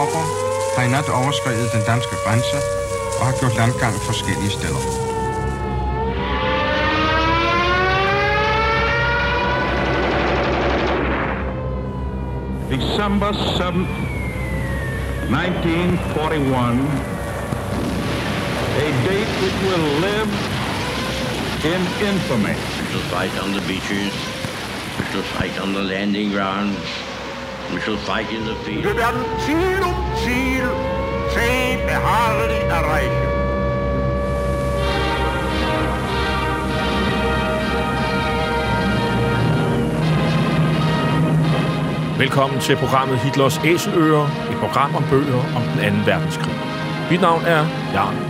tropper har i nat overskrevet den danske grænse og har gjort landgang forskellige steder. December 7th, 1941, a date which will live in infamy. We shall fight on the beaches. We shall fight on the landing grounds. We shall fight in the field. Wir werden Ziel um Ziel zäh beharrlich erreichen. Velkommen til programmet Hitlers Æseløer, et program om bøger om den 2. verdenskrig. Mit navn er Jan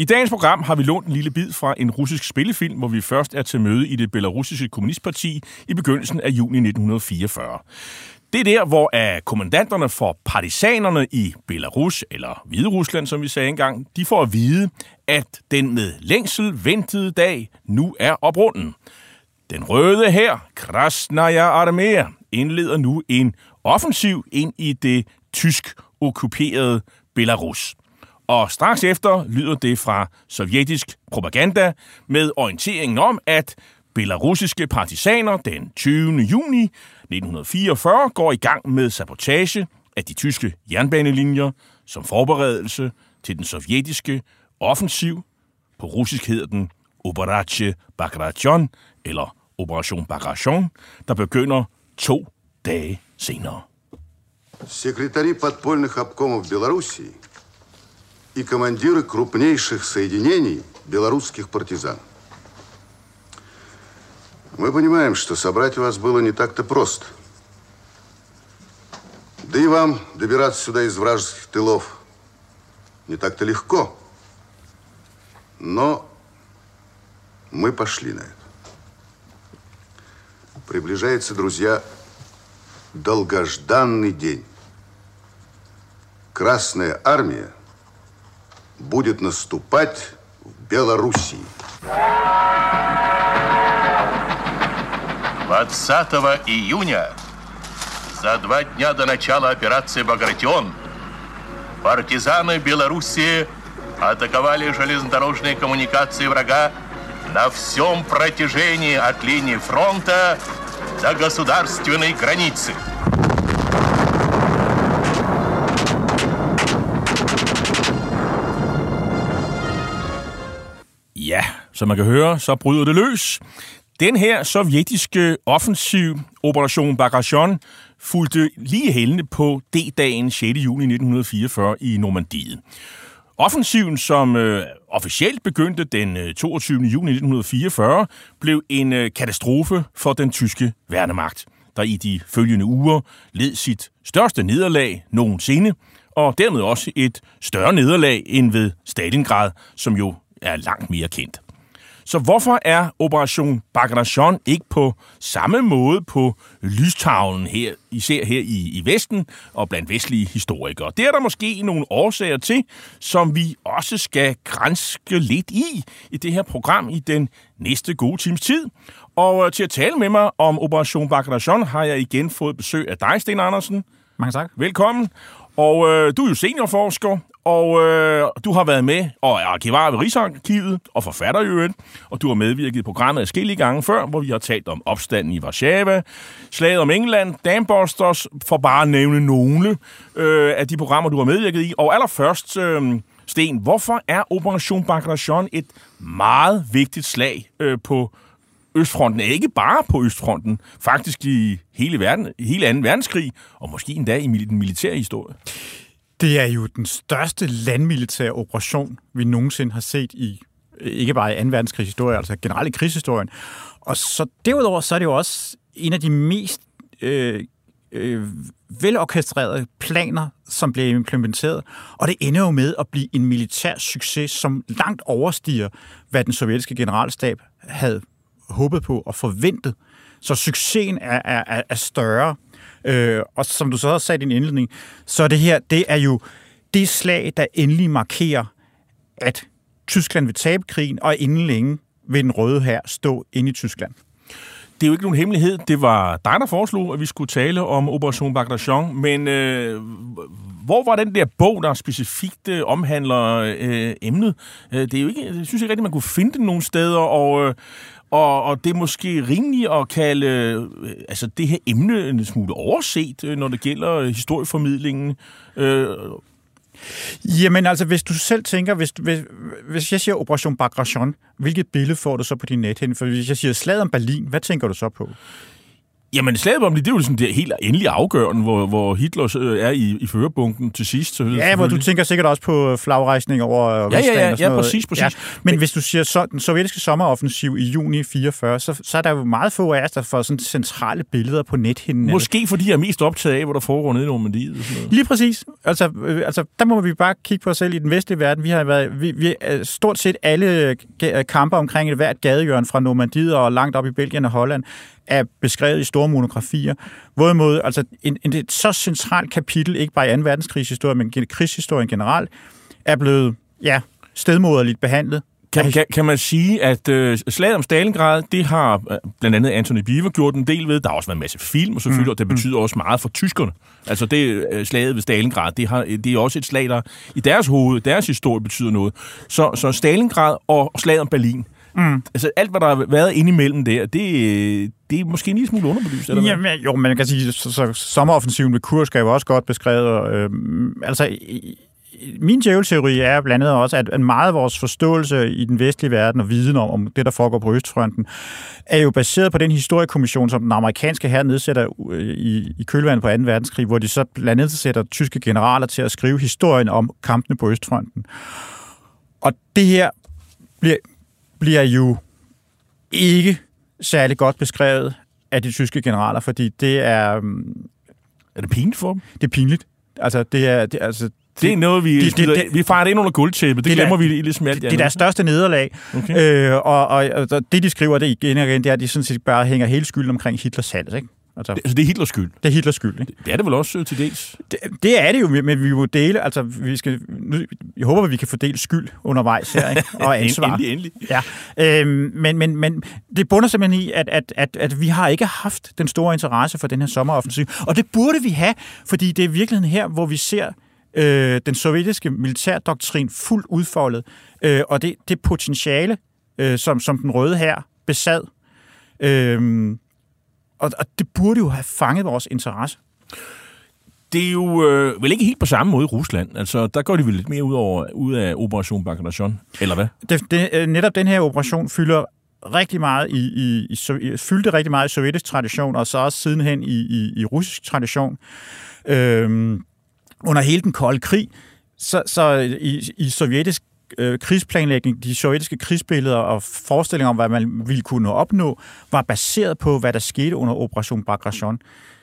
I dagens program har vi lånt en lille bid fra en russisk spillefilm, hvor vi først er til møde i det belarusiske kommunistparti i begyndelsen af juni 1944. Det er der, hvor af kommandanterne for partisanerne i Belarus, eller Hvide Rusland, som vi sagde engang, de får at vide, at den med længsel ventede dag nu er oprunden. Den røde her, Krasnaya Armea, indleder nu en offensiv ind i det tysk okkuperede Belarus. Og straks efter lyder det fra sovjetisk propaganda med orienteringen om, at belarusiske partisaner den 20. juni 1944 går i gang med sabotage af de tyske jernbanelinjer som forberedelse til den sovjetiske offensiv. På russisk hedder den Operace Bagration, eller Operation Bagration, der begynder to dage senere. Секретари подпольных обкомов Белоруссии и командиры крупнейших соединений белорусских партизан. Мы понимаем, что собрать вас было не так-то просто. Да и вам добираться сюда из вражеских тылов не так-то легко. Но мы пошли на это. Приближается, друзья, долгожданный день. Красная армия будет наступать в Белоруссии. 20 июня, за два дня до начала операции «Багратион», партизаны Белоруссии атаковали железнодорожные коммуникации врага на всем протяжении от линии фронта до государственной границы. Som man kan høre, så bryder det løs. Den her sovjetiske offensiv, Operation Bagration, fulgte lige hældende på D-dagen 6. juni 1944 i Normandiet. Offensiven, som øh, officielt begyndte den øh, 22. juni 1944, blev en øh, katastrofe for den tyske værnemagt, der i de følgende uger led sit største nederlag nogensinde, og dermed også et større nederlag end ved Stalingrad, som jo er langt mere kendt. Så hvorfor er Operation Bagration ikke på samme måde på lystavlen her, især her i, i Vesten og blandt vestlige historikere? Det er der måske nogle årsager til, som vi også skal grænske lidt i i det her program i den næste gode times tid. Og øh, til at tale med mig om Operation Bagration har jeg igen fået besøg af dig, Sten Andersen. Mange tak. Velkommen. Og øh, du er jo seniorforsker, og øh, du har været med og er arkivar ved Rigsarkivet og forfatter i øvrigt, og du har medvirket i programmet adskillige gange før, hvor vi har talt om opstanden i Warszawa, slaget om England, Dambusters, for bare at nævne nogle øh, af de programmer, du har medvirket i. Og allerførst, øh, Sten, hvorfor er Operation Bagration et meget vigtigt slag øh, på Østfronten? Ikke bare på Østfronten, faktisk i hele, verden, hele anden verdenskrig, og måske endda i den militære historie. Det er jo den største landmilitære operation, vi nogensinde har set i ikke bare i 2. verdenskrigshistorie, altså generelt i krigshistorien. Og så derudover, så er det jo også en af de mest øh, øh, velorkestrerede planer, som bliver implementeret. Og det ender jo med at blive en militær succes, som langt overstiger, hvad den sovjetiske generalstab havde håbet på og forventet. Så succesen er, er, er større. Øh, og som du så også sagt i din indledning, så er det her, det er jo det slag, der endelig markerer, at Tyskland vil tabe krigen, og inden længe vil den røde her stå inde i Tyskland. Det er jo ikke nogen hemmelighed. Det var dig, der foreslog, at vi skulle tale om Operation Bagration. Men øh, hvor var den der bog, der specifikt øh, omhandler øh, emnet? Øh, det er jo ikke, jeg synes ikke rigtigt, man kunne finde den nogen steder, og... Øh, og, og det er måske rimeligt at kalde øh, altså det her emne en smule overset, øh, når det gælder øh, historieformidlingen. Øh, Jamen altså, hvis du selv tænker, hvis, hvis, hvis jeg siger Operation Bagration, hvilket billede får du så på din nethænde? For hvis jeg siger slaget om Berlin, hvad tænker du så på? Jamen, slaget om det, det er jo sådan det helt endelig afgørende, hvor, hvor Hitler øh, er i, i førerbunken til sidst. Så ja, hvor du tænker sikkert også på flagrejsning over ja, Vestdagen ja, ja, sådan ja, noget. præcis, præcis. Ja. Men, Men hvis du siger så, den sovjetiske sommeroffensiv i juni 44, så, så er der jo meget få af os, der får sådan centrale billeder på nethinden. Måske fordi jeg er mest optaget af, hvor der foregår nede i Normandiet. Og sådan noget. Lige præcis. Altså, øh, altså, der må vi bare kigge på os selv i den vestlige verden. Vi har været, vi, vi, stort set alle kampe omkring et hvert gadehjørne fra Normandiet og langt op i Belgien og Holland er beskrevet i store monografier. Hvorimod altså, en, en, et så centralt kapitel, ikke bare i 2. verdenskrigshistorie, men krigshistorien generelt, er blevet ja, stedmoderligt behandlet. Kan, kan, kan man sige, at øh, slaget om Stalingrad, det har øh, blandt andet Anthony Beaver gjort en del ved. Der har også været en masse film, og selvfølgelig, mm. og det betyder også meget for tyskerne. Altså det øh, slaget ved Stalingrad, det, har, det er også et slag, der i deres hoved, deres historie betyder noget. Så, så Stalingrad og slaget om Berlin, Mm. Altså alt, hvad der har været indimellem der, det, det er måske en lille smule underbelyst, eller hvad? Jamen, jo, man kan sige, så, så sommeroffensiven ved Kursk er jo også godt beskrevet. Øh, altså, min djævelteori er blandt andet også, at meget af vores forståelse i den vestlige verden og viden om, om det, der foregår på Østfronten, er jo baseret på den historiekommission, som den amerikanske her nedsætter i, i kølvandet på 2. verdenskrig, hvor de så blandt andet sætter tyske generaler til at skrive historien om kampene på Østfronten. Og det her bliver bliver jo ikke særlig godt beskrevet af de tyske generaler, fordi det er... Er det pinligt for dem? Det er pinligt. Altså, det er... Det, altså, det er noget, vi, det, det, det, vi fejrer det ind under guldtæppet. Det, det glemmer der, vi ligesom alt Det, det er deres største nederlag. Okay. Øh, og, og, og, det, de skriver det igen og igen, det er, at de sådan set bare hænger hele skylden omkring Hitlers hals, ikke? Altså, det, altså, det er Hitlers skyld? Det er Hitlers skyld, ikke? Det er det vel også øh, til dels? Det, det er det jo, men vi må dele, altså vi skal, nu, jeg håber, at vi kan fordele skyld undervejs her, ikke? Og ansvar. endelig, endelig. Ja. Øhm, men, men, men det bunder simpelthen i, at, at, at, at vi har ikke haft den store interesse for den her sommeroffensiv. Og det burde vi have, fordi det er virkeligheden her, hvor vi ser øh, den sovjetiske militærdoktrin fuldt udfoldet, øh, og det, det potentiale, øh, som, som den røde her besad, øh, og, og det burde jo have fanget vores interesse. Det er jo øh, vel ikke helt på samme måde i Rusland. Altså, der går de vel lidt mere ud, over, ud af Operation Bagration, eller hvad? Det, det, øh, netop den her operation fylder rigtig meget i, i, i, fyldte rigtig meget i sovjetisk tradition, og så også sidenhen i, i, i russisk tradition. Øhm, under hele den kolde krig, så, så i, i sovjetisk øh, krigsplanlægning, de sovjetiske krigsbilleder og forestillinger om, hvad man ville kunne opnå, var baseret på, hvad der skete under Operation Bagration.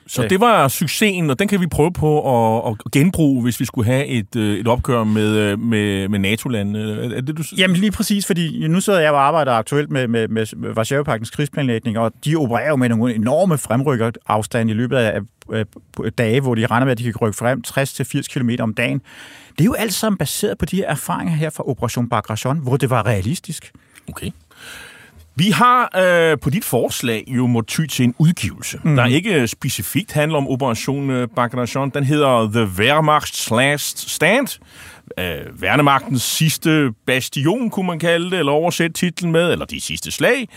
Så det var succesen, og den kan vi prøve på at, at genbruge, hvis vi skulle have et, øh, et opgør med, øh, med, med NATO-landene. Er det, du... Jamen lige præcis, fordi nu sidder jeg og arbejder aktuelt med, med, med Varsjavapagtens krigsplanlægning, og de opererer jo med nogle enorme fremrykkerafstande i løbet af, af dage, hvor de regner med, at de kan rykke frem 60-80 km om dagen. Det er jo alt sammen baseret på de her erfaringer her fra Operation Bagration, hvor det var realistisk. Okay. Vi har øh, på dit forslag jo må ty til en udgivelse, mm. der ikke øh, specifikt handler om Operation øh, Bagration. Den hedder The Wehrmacht's Last Stand. Øh, Værnemagtens sidste bastion, kunne man kalde det, eller oversætte titlen med, eller de sidste slag,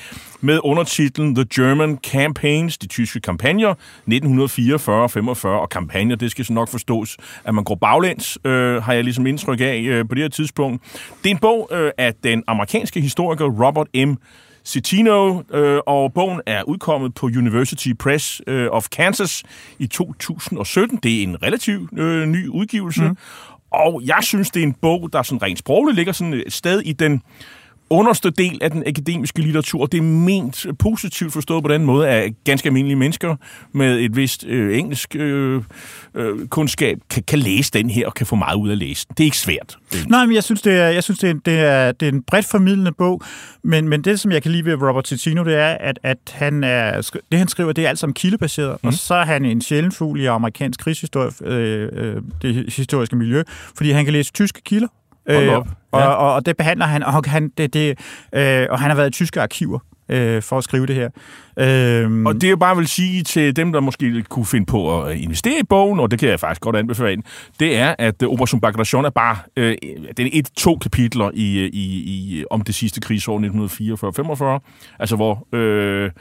med undertitlen The German Campaigns, de tyske kampagner, 1944-45, og kampagner, det skal så nok forstås, at man går baglæns, øh, har jeg ligesom indtryk af øh, på det her tidspunkt. Det er en bog øh, af den amerikanske historiker Robert M. Citino, øh, og bogen er udkommet på University Press øh, of Kansas i 2017. Det er en relativt øh, ny udgivelse, mm og jeg synes, det er en bog, der sådan rent sprogligt ligger sådan et sted i den underste del af den akademiske litteratur. Det er ment positivt forstået på den måde af ganske almindelige mennesker med et vist øh, engelsk øh, øh, kundskab kan, kan læse den her og kan få meget ud af at læse den. Det er ikke svært. Nej, men jeg synes, det er, jeg synes, det er, det er, det er en bredt formidlende bog, men, men det, som jeg kan lide ved Robert Cicino, det er, at, at han er, det, han skriver, det er alt sammen kildebaseret, mm. og så er han en sjælden fugl i amerikansk krigshistorie, øh, øh, det historiske miljø, fordi han kan læse tyske kilder, Hold op. Øh, og, og, og det behandler han, og han, det, det, øh, og han har været i tyske arkiver øh, for at skrive det her. Øh, Og det jeg bare vil sige til dem, der måske kunne finde på at investere i bogen, og det kan jeg faktisk godt anbefale, det er, at øh, Operation Bagration er bare øh, den er et-to kapitler i, i, i, om det sidste krigsår 1944-45, altså hvor... Øh,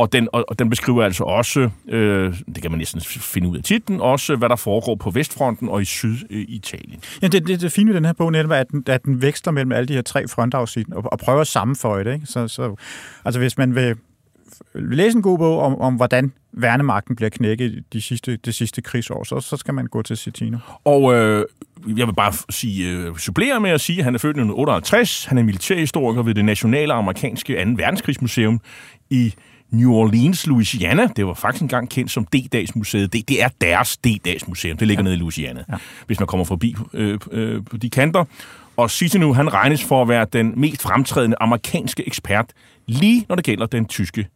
og den, og, og den beskriver altså også, øh, det kan man næsten finde ud af titlen, også hvad der foregår på Vestfronten og i Syditalien. Ja, det, det, det fine ved den her bog netop er, at den, at den veksler mellem alle de her tre frontafsnit og, og prøver at sammenføje det. Ikke? Så, så, altså hvis man vil læse en god bog om, om hvordan værnemagten bliver knækket de sidste, det sidste krigsår, så, så skal man gå til Citino. Og øh, jeg vil bare sige, øh, supplere med at sige, at han er født i 1958. Han er militærhistoriker ved det nationale amerikanske 2. verdenskrigsmuseum i New Orleans, Louisiana. Det var faktisk engang kendt som D-dagsmuseet. Det, det er deres D-dagsmuseum. Det ligger ja. nede i Louisiana, ja. hvis man kommer forbi øh, øh, på de kanter. Og Cicino, han regnes for at være den mest fremtrædende amerikanske ekspert, lige når det gælder den tyske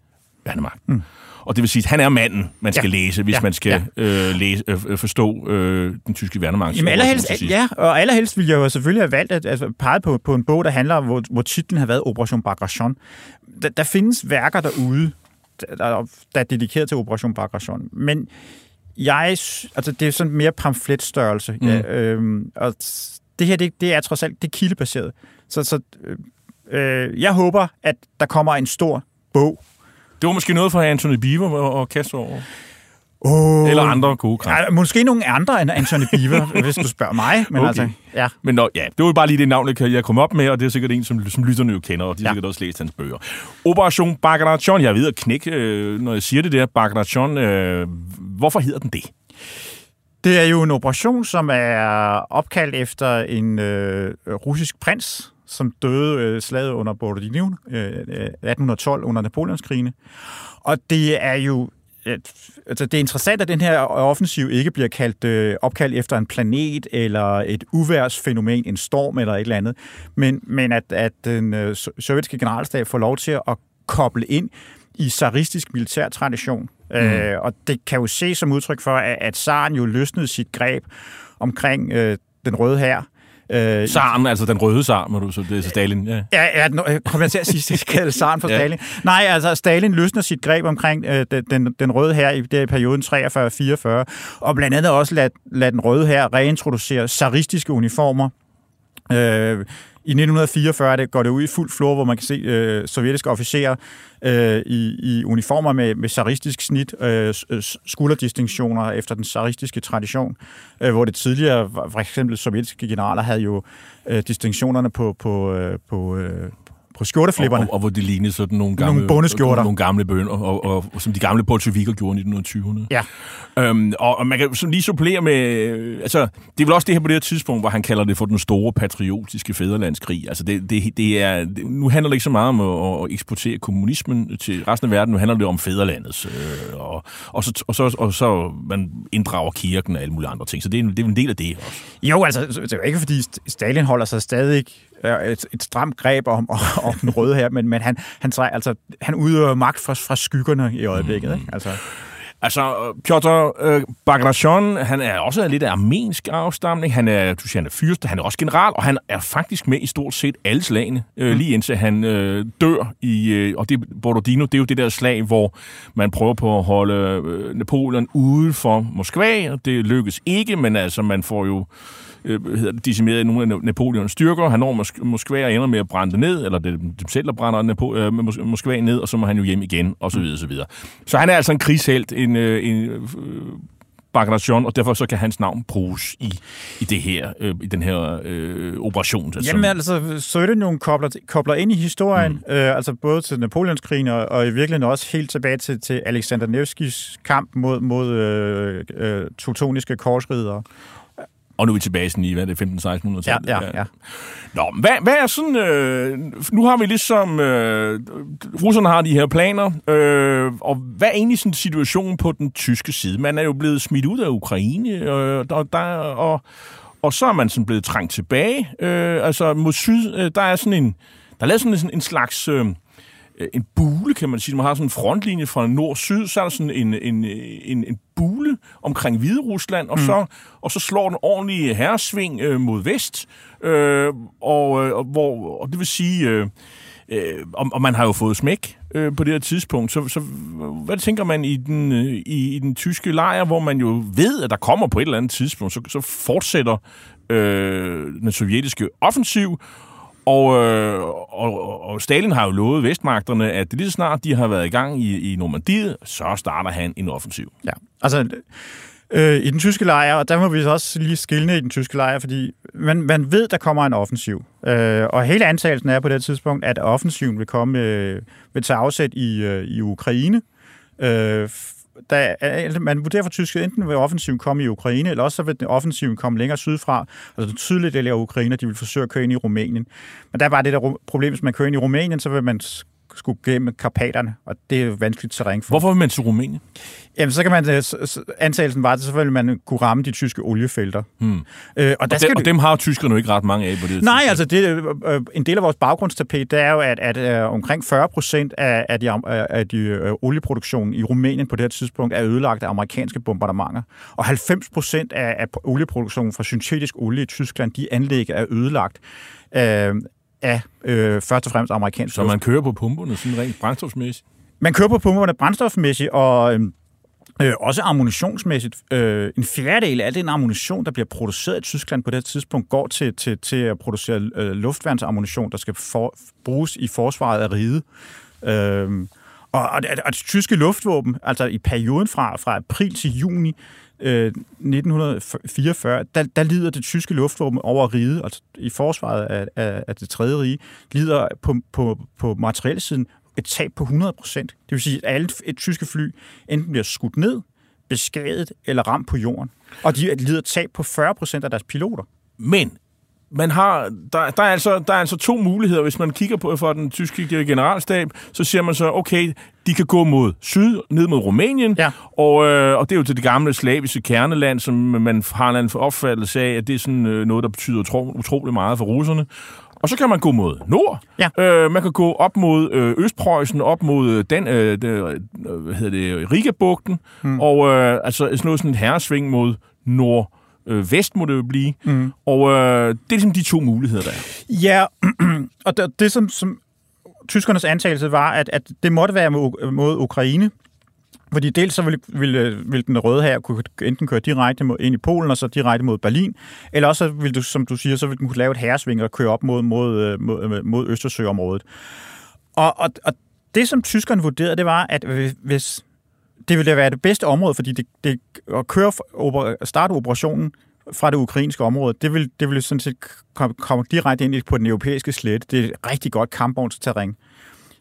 værnemagt. Mm. Og det vil sige, at han er manden, man skal ja. læse, hvis ja. man skal ja. øh, læse, øh, forstå øh, den tyske værnemagt. Jamen allerhelst, ja, og allerhelst vil jeg jo selvfølgelig have valgt at altså, pege på, på en bog, der handler om, hvor, hvor titlen har været Operation Bagration. Der, der findes værker derude, der, er dedikeret til Operation Bagration. Men jeg, altså det er sådan mere pamfletstørrelse. Mm. Ja, øhm, og det her, det, det er trods alt, det er kildebaseret. Så, så øh, jeg håber, at der kommer en stor bog. Det var måske noget for Anthony Beaver at kaste over. Oh, Eller andre gode kræfter. Ja, måske nogle andre end Anthony Beaver, hvis du spørger mig. Men Okay. altså, ja. Men nå, ja, det var bare lige det navn, jeg kom op med, og det er sikkert en, som, som lytterne jo kender, og de har Ja. sikkert også læst hans bøger. Operation Bagration, jeg er ved at knække, øh, når jeg siger det der, Bagration, øh, hvorfor hedder den det? Det er jo en operation, som er opkaldt efter en øh, russisk prins, som døde øh, slaget under Borodino øh, øh, 1812 under Napoleonskrigene. Og det er jo øh, altså det er interessant, at den her offensiv ikke bliver kaldt øh, opkaldt efter en planet eller et uværsfænomen, en storm eller et eller andet, men, men at, at den øh, so- sovjetiske generalstab får lov til at koble ind i zaristisk militær tradition. Mm. Øh, og det kan jo ses som udtryk for, at, at zaren jo løsnede sit greb omkring øh, den røde hær. Øh, Saren, altså den røde sar, må du så, det er så Stalin, ja. Ja, ja øh, kom jeg til at sige, at kalde Saren for Ja. Stalin. Nej, altså Stalin løsner sit greb omkring øh, den, den, røde her i det er perioden 43-44, og blandt andet også lad, lad den røde her reintroducere zaristiske uniformer. Øh, i 1944 det, går det ud i fuld flor, hvor man kan se øh, sovjetiske officerer øh, i, i uniformer med, med zaristisk snit, øh, øh skulderdistinktioner efter den zaristiske tradition, øh, hvor det tidligere, for eksempel sovjetiske generaler, havde jo øh, distinktionerne på, på, øh, på, øh, på skjorteflipperne. Og, og, og hvor det lignede sådan nogle gamle, Nogle bondeskjorter. Nogle gamle bønder, og, og, og, som de gamle bolsjevikker gjorde i 1920'erne. Ja. Øhm, og, og man kan sådan lige supplere med... Altså, det er vel også det her på det her tidspunkt, hvor han kalder det for den store patriotiske fæderlandskrig. Altså, det, det, det er... Det, nu handler det ikke så meget om at, at eksportere kommunismen til resten af verden. Nu handler det om fæderlandets. Øh, og, og, så, og, så, og så man inddrager kirken og alle mulige andre ting. Så det er, en- det er en del af det også. Jo, altså, det er jo ikke, fordi Stalin holder sig stadig et, et stramt greb om, om den røde her, men, men han, han, træ, altså, han udøver magt fra, fra skyggerne i øjeblikket. Ikke? Altså, Altså, Piotr øh, Bagration, han er også af lidt af armensk afstamning. Han er, du siger, han er fyrste, han er også general, og han er faktisk med i stort set alle slagene, øh, Mm. lige indtil han øh, dør i... Øh, og det, Borodino, det er jo det der slag, hvor man prøver på at holde øh, Napoleon ude for Moskva, og det lykkes ikke, men altså, man får jo øh, hedder det, decimeret nogle af Napoleons styrker. Han når Mosk- Moskva og ender med at brænde det ned, eller det dem selv, der brænder Napo- øh, Mos- Moskva ned, og så må han jo hjem igen, og så videre, så videre. Så han er altså en krigshelt, en, øh, en øh, Bagration, og derfor så kan hans navn bruges i, i det her, øh, i den her øh, operation. Altså, Jamen altså, Sovjetunionen kobler, kobler ind i historien, mm. øh, altså både til Napoleonskrigen og, og i virkeligheden også helt tilbage til, til Alexander Nevskis kamp mod, mod øh, øh, teutoniske korsridere. Og nu er vi tilbage sådan i, hvad er det, 15-1600-tallet? Ja, ja, ja. Nå, hvad, hvad er sådan... Øh, nu har vi ligesom... Øh, russerne har de her planer, øh, og hvad er egentlig sådan situationen på den tyske side? Man er jo blevet smidt ud af Ukraine, øh, og, der, og, og så er man sådan blevet trængt tilbage. Øh, altså mod syd, øh, der er sådan en... Der er lavet sådan en, en slags... Øh, en bule, kan man sige. Man har sådan en frontlinje fra nord-syd, så er der sådan en, en, en, en bule omkring Hvide Rusland, og, mm. så, og så slår den ordentlige herresving øh, mod vest, øh, og, øh, hvor, og det vil sige, øh, øh, og, og man har jo fået smæk øh, på det her tidspunkt, så, så hvad tænker man i den, øh, i, i den tyske lejr, hvor man jo ved, at der kommer på et eller andet tidspunkt, så, så fortsætter øh, den sovjetiske offensiv, og, øh, og, og Stalin har jo lovet vestmagterne, at lige så snart de har været i gang i, i Normandiet, så starter han en offensiv. Ja, altså øh, i den tyske lejr, og der må vi så også lige skille i den tyske lejr, fordi man, man ved, der kommer en offensiv. Øh, og hele antagelsen er på det tidspunkt, at offensiven vil komme øh, vil tage afsæt i, øh, i Ukraine. Øh, der, er- altså, man vurderer for tysk enten vil offensiven komme i Ukraine, eller også så vil den offensiven komme længere sydfra. Altså det tydelige del af Ukraine, de vil forsøge at køre ind i Rumænien. Men der er bare det der problem, hvis man kører ind i Rumænien, så vil man skulle gennem Karpaterne, og det er jo vanskeligt terræn for. Hvorfor vil man til Rumænien? Jamen, så kan man, øh, antagelsen var, at vil man kunne ramme de tyske oliefelter. Hmm. Øh, og, der Og, skal dem, du- og dem har tyskerne jo ikke ret mange af på det Nej, altså det, øh, øh, en del af vores baggrundstapet, det er jo, at, at øh, omkring 40 procent af, af de, af de øh, olieproduktionen i Rumænien på det her tidspunkt er ødelagt af amerikanske bombardementer. Og 90 procent af, af olieproduktionen fra syntetisk olie i Tyskland, de anlæg er ødelagt øh, af øh, først og fremmest amerikansk Så man kører på pumperne sådan rent brændstofsmæssigt? man kører på pumperne brændstofmæssigt, og øhm, øh, også ammunitionsmæssigt. Øh, en fjerdedel af al den ammunition, der bliver produceret i Tyskland på det her tidspunkt, går til, til, til at producere øh, luftværnsammunition, der skal for, bruges i forsvaret af riget. Øh, og, og, det- og det tyske luftvåben, altså i perioden fra, fra april til juni øh, 1944, der, der lider det tyske luftvåben over riget, altså i forsvaret af, af, af det tredje rige, lider på, på, på materielsiden et tab på 100 procent. Det vil sige, at alle et tyske fly enten bliver skudt ned, beskadiget eller ramt på jorden. Og de lider tab på 40 procent af deres piloter. Men man har, der, der, er altså, der er altså to muligheder. Hvis man kigger på for den tyske generalstab, så siger man så, okay, de kan gå mod syd, ned mod Rumænien, Ja. og, øh, og det er jo til det gamle slaviske kerneland, som man har en opfattelse af, at det er sådan øh, noget, der betyder utro, utrolig meget for russerne. Og så kan man gå mod nord. Ja. Øh, man kan gå op mod øh, Østpreussen, op mod øh, den, øh, det, øh, hvad hedder det, Riga-bugten, hmm. og øh, altså sådan noget sådan et herresving mod nord øh, vest må det jo blive. Mm. Og øh, det er ligesom de to muligheder, der er. Ja, og det, det som, som tyskernes antagelse var, at, at det måtte være mod, mod Ukraine, fordi dels så ville, ville, ville den røde her kunne enten køre direkte mod, ind i Polen, og så direkte mod Berlin, eller også så du, som du siger, så ville den kunne lave et herresving og køre op mod, mod, øh, mod, øh, mod Østersøområdet. Og, og, og det, som tyskerne vurderede, det var, at hvis det ville være det bedste område, fordi det, det at køre oper, starte operationen fra det ukrainske område, det vil, det vil sådan set komme, komme direkte ind på den europæiske slette. Det er et rigtig godt kampvognsterræn.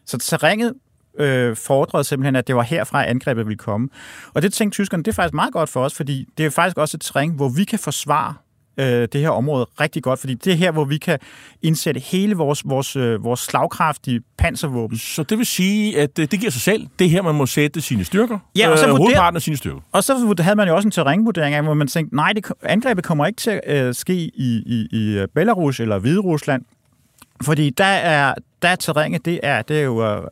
Så terrænet øh, fordrede simpelthen, at det var herfra, angrebet ville komme. Og det tænkte tyskerne, det er faktisk meget godt for os, fordi det er faktisk også et terræn, hvor vi kan forsvare øh, det her område rigtig godt, fordi det er her, hvor vi kan indsætte hele vores, vores, øh, vores slagkraftige panservåben. Så det vil sige, at øh, det giver sig selv. Det er her, man må sætte sine styrker. Ja, og så øh, vurder- af sine styrker. Og så havde man jo også en terrænvurdering af, hvor man tænkte, nej, det, angrebet kommer ikke til at øh, ske i, i, i Belarus eller Hvide Rusland. Fordi der er, der er terrænet, det er, det er jo øh,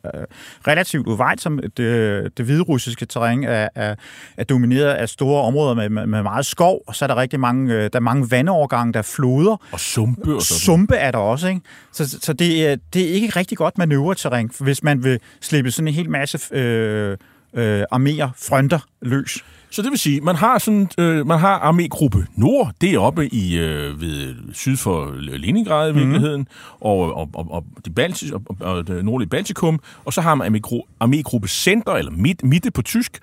relativt uvejt, som det, det hviderussiske terræn er, er, er domineret af store områder med, med, med meget skov, og så er der rigtig mange, øh, der er mange vandovergange, der er floder. Og sumpe og sådan. Sumpe er der også, ikke? Så, så det, er, det er ikke rigtig godt manøvreterræn, hvis man vil slippe sådan en hel masse øh, øh, arméer, fronter løs. Så det vil sige, man har sådan, øh, man har armégruppe Nord, det er oppe i øh, ved syd for Leningrad i virkeligheden, mm. og, og, og, og, de Baltis, og, og det nordlige Baltikum, og så har man armégru- armégruppe Center, eller midt, midte på tysk,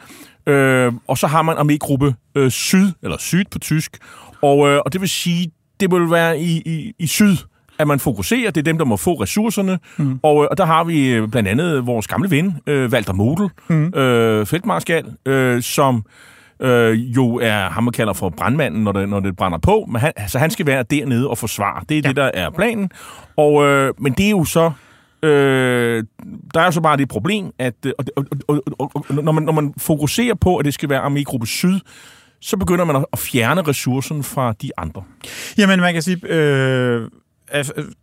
øh, og så har man armégruppe øh, Syd, eller Syd på tysk, og, øh, og det vil sige, det vil være i, i, i syd, at man fokuserer. Det er dem, der må få ressourcerne. Mm. Og, øh, og der har vi øh, blandt andet vores gamle ven, øh, Walter Model, mm. øh, feltmarskal, øh, som øh, jo er ham, man kalder for brandmanden, når det, når det brænder på. Men han, så han skal være dernede og forsvare. Det er ja. det, der er planen. Og, øh, men det er jo så... Øh, der er jo så bare det problem, at øh, og, og, og, og, og, når, man, når man fokuserer på, at det skal være armégruppe Syd, så begynder man at fjerne ressourcen fra de andre. Jamen, man kan sige, øh,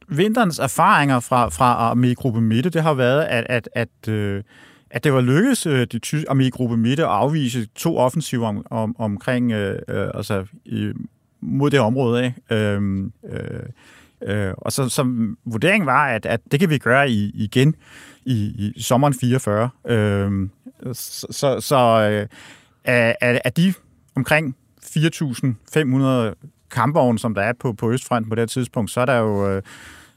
vinterens erfaringer fra, fra armégruppe Midte, det har været, at, at, at øh, at det var lykkedes øh, de tyske armégruppe Midte at afvise to offensiver om, om, omkring, øh, øh, altså i, mod det område af. Øh, øh, øh, og så som vurderingen var, at, at det kan vi gøre i, igen i, i sommeren 44. Øh, så så, så øh, af, af de omkring 4.500 kampvogne, som der er på, på Østfronten på det tidspunkt, så er der jo øh,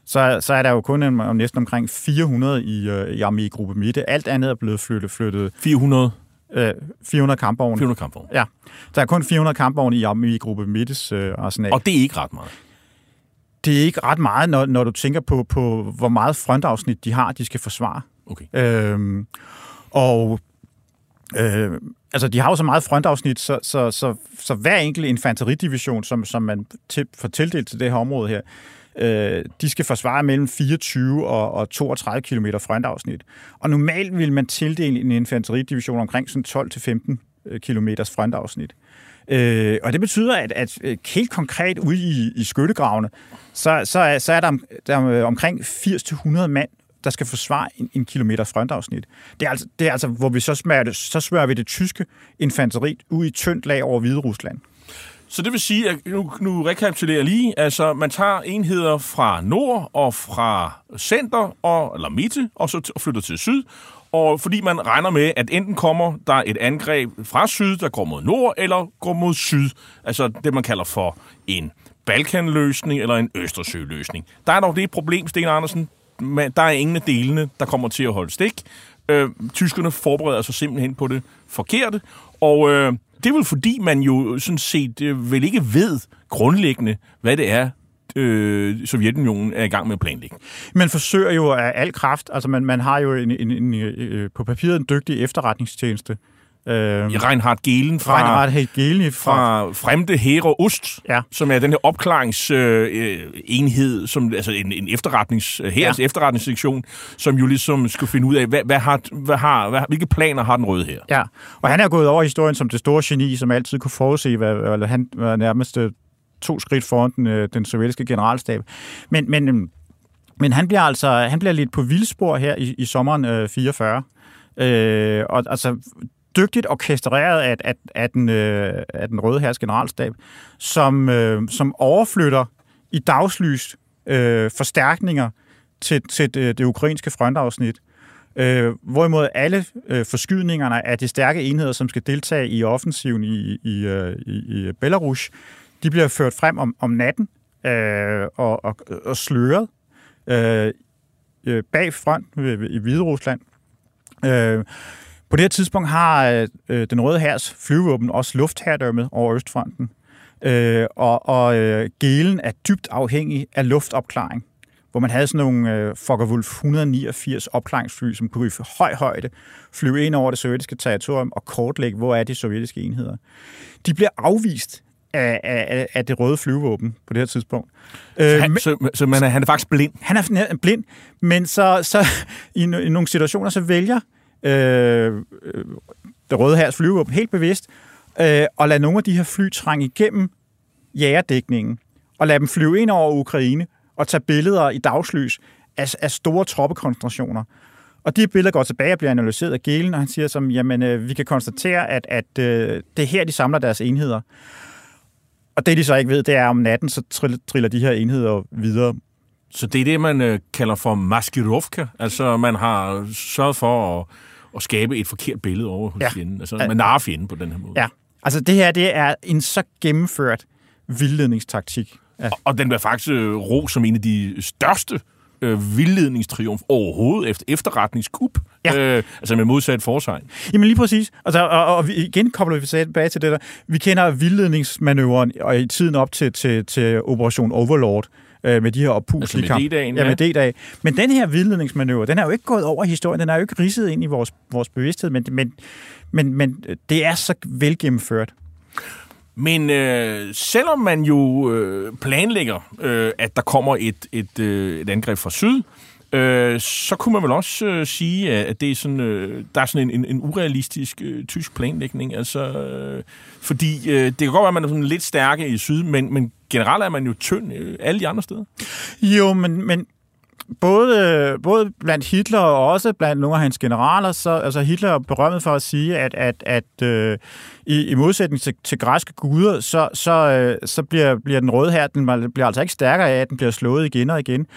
så, så er der jo kun en, om næsten omkring 400 i, øh, i armégruppe Midte. Alt andet er blevet flyttet. flyttet 400? Øh, 400 kampvogne. 400 kampvogne. Ja. Der er kun 400 kampvogne i armégruppe Midtes øh, arsenal. Og det er ikke ret meget? Det er ikke ret meget, når, når du tænker på, på, hvor meget frontafsnit de har, de skal forsvare. Okay. Øhm, og øh, altså, de har jo så meget frontafsnit, så, så, så, så hver enkelt infanteridivision, som, som man til, får tildelt til det her område her, øh, de skal forsvare mellem 24 og, og 32 km frontafsnit. Og normalt vil man tildele en infanteridivision omkring sådan 12-15 øh, km frontafsnit. Øh, og det betyder, at, at øh, helt konkret ude i, i skyttegravene, så, så, er, så er der, der er omkring 80-100 mand, der skal forsvare en, en kilometer frontafsnit. Det er altså, det er altså hvor vi så smører, det, så smører vi det tyske infanteri ud i tyndt lag over Hvide Rusland. Så det vil sige, at nu, nu rekapitulerer jeg lige, altså man tager enheder fra nord og fra center, og, eller midte, og så flytter til syd, og fordi man regner med, at enten kommer der et angreb fra syd, der går mod nord, eller går mod syd, altså det man kalder for en Balkanløsning eller en Østersøløsning. Der er dog det problem, Sten Andersen, der er ingen af delene, der kommer til at holde stik. Øh, tyskerne forbereder sig simpelthen på det forkerte, og øh, det er vel fordi, man jo sådan set øh, vel ikke ved grundlæggende, hvad det er, øh, Sovjetunionen er i gang med at planlægge. Man forsøger jo af al kraft, altså man, man har jo en, en, en, øh, på papiret en dygtig efterretningstjeneste, Øh, Reinhard Gehlen fra, Reinhard Gehlen fra, fra Fremde Hero Ost, ja. som er den her opklaringsenhed, øh, som, altså en, en efterretnings, her ja. efterretningssektion, som jo ligesom skulle finde ud af, hvad, hvad har, hvad har, hvad, hvilke planer har den røde her? Ja, og han er gået over historien som det store geni, som altid kunne forudse, hvad, eller han var nærmest øh, to skridt foran den, øh, den sovjetiske generalstab. Men, men, øhm, men han bliver altså han bliver lidt på vildspor her i, i sommeren øh, 44. Øh, og altså, dygtigt orkestreret af, af, af, den, øh, af den røde herres generalstab, som, øh, som overflytter i dagslys øh, forstærkninger til, til det, det ukrainske frontafsnit. Øh, hvorimod alle øh, forskydningerne af de stærke enheder, som skal deltage i offensiven i, i, øh, i, i Belarus, de bliver ført frem om, om natten øh, og, og, og sløret øh, øh bag front i Hvide Rusland. Øh, på det her tidspunkt har øh, den røde hærs flyvåben også luftherredømme over Østfronten. Øh, og og øh, Gelen er dybt afhængig af luftopklaring, hvor man havde sådan nogle øh, Focke-Wulf 189 opklaringsfly, som kunne i høj højde flyve ind over det sovjetiske territorium og kortlægge, hvor er de sovjetiske enheder. De bliver afvist af, af, af det røde flyvåben på det her tidspunkt. Så, han, øh, så, så man er, han er faktisk blind? Han er blind, men så, så i, i nogle situationer, så vælger øh, det røde hærs flyvevåben helt bevidst, øh, og lade nogle af de her fly trænge igennem jægerdækningen, og lade dem flyve ind over Ukraine, og tage billeder i dagslys af, af store troppekoncentrationer. Og de billeder går tilbage og bliver analyseret af Gelen, og han siger som, jamen, øh, vi kan konstatere, at, at øh, det er her, de samler deres enheder. Og det, de så ikke ved, det er, om natten, så triller, triller de her enheder videre. Så det er det, man øh, kalder for maskirovka. Altså, man har sørget for at, at skabe et forkert billede over hos Ja. fjenden. Altså, man narer fjenden på den her måde. Ja, altså det her, det er en så gennemført vildledningstaktik. Ja. Og, og den bliver faktisk øh, ro som en af de største øh, vildledningstriumf overhovedet efter efterretningskup. Ja. Øh, altså med modsat forsegn. Jamen lige præcis. Altså, og, og vi, igen kobler vi tilbage til det der. Vi kender vildledningsmanøvren og i tiden op til, til, til Operation Overlord øh, med de her oppuslige Altså med D-dagen, ja. med D-dag. Men den her vildledningsmanøvre, den er jo ikke gået over historien. Den er jo ikke ridset ind i vores, vores bevidsthed, men, men, men, men det er så velgennemført. Men øh, selvom man jo øh, planlægger, øh, at der kommer et, et, øh, et angreb fra syd, øh, så kunne man vel også øh, sige, at det er sådan, øh, der er sådan en, en, en urealistisk øh, tysk planlægning. Altså, øh, fordi øh, det kan godt være, at man er sådan lidt stærke i syd, men, men generelt er man jo tynd øh, alle de andre steder. Jo, men, men både, både blandt Hitler og også blandt nogle af hans generaler, så altså Hitler er berømmet for at sige, at, at, at øh, i, i modsætning til, til græske guder, så, så, øh, så bliver, bliver den røde her, den bliver altså ikke stærkere af, at den bliver slået igen og igen.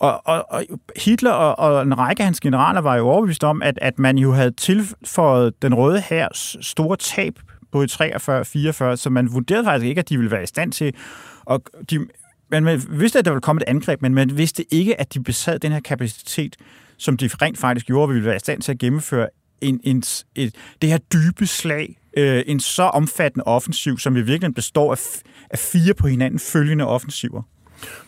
Og, og, og Hitler og, og en række af hans generaler var jo overbevist om, at, at man jo havde tilføjet den røde hærs store tab både i 43-44, så man vurderede faktisk ikke, at de ville være i stand til og de, men man vidste, at der ville komme et angreb, men man vidste ikke, at de besad den her kapacitet, som de rent faktisk gjorde, vi ville være i stand til at gennemføre en, en, et, det her dybe slag, øh, en så omfattende offensiv, som i virkeligheden består af, f- af fire på hinanden følgende offensiver.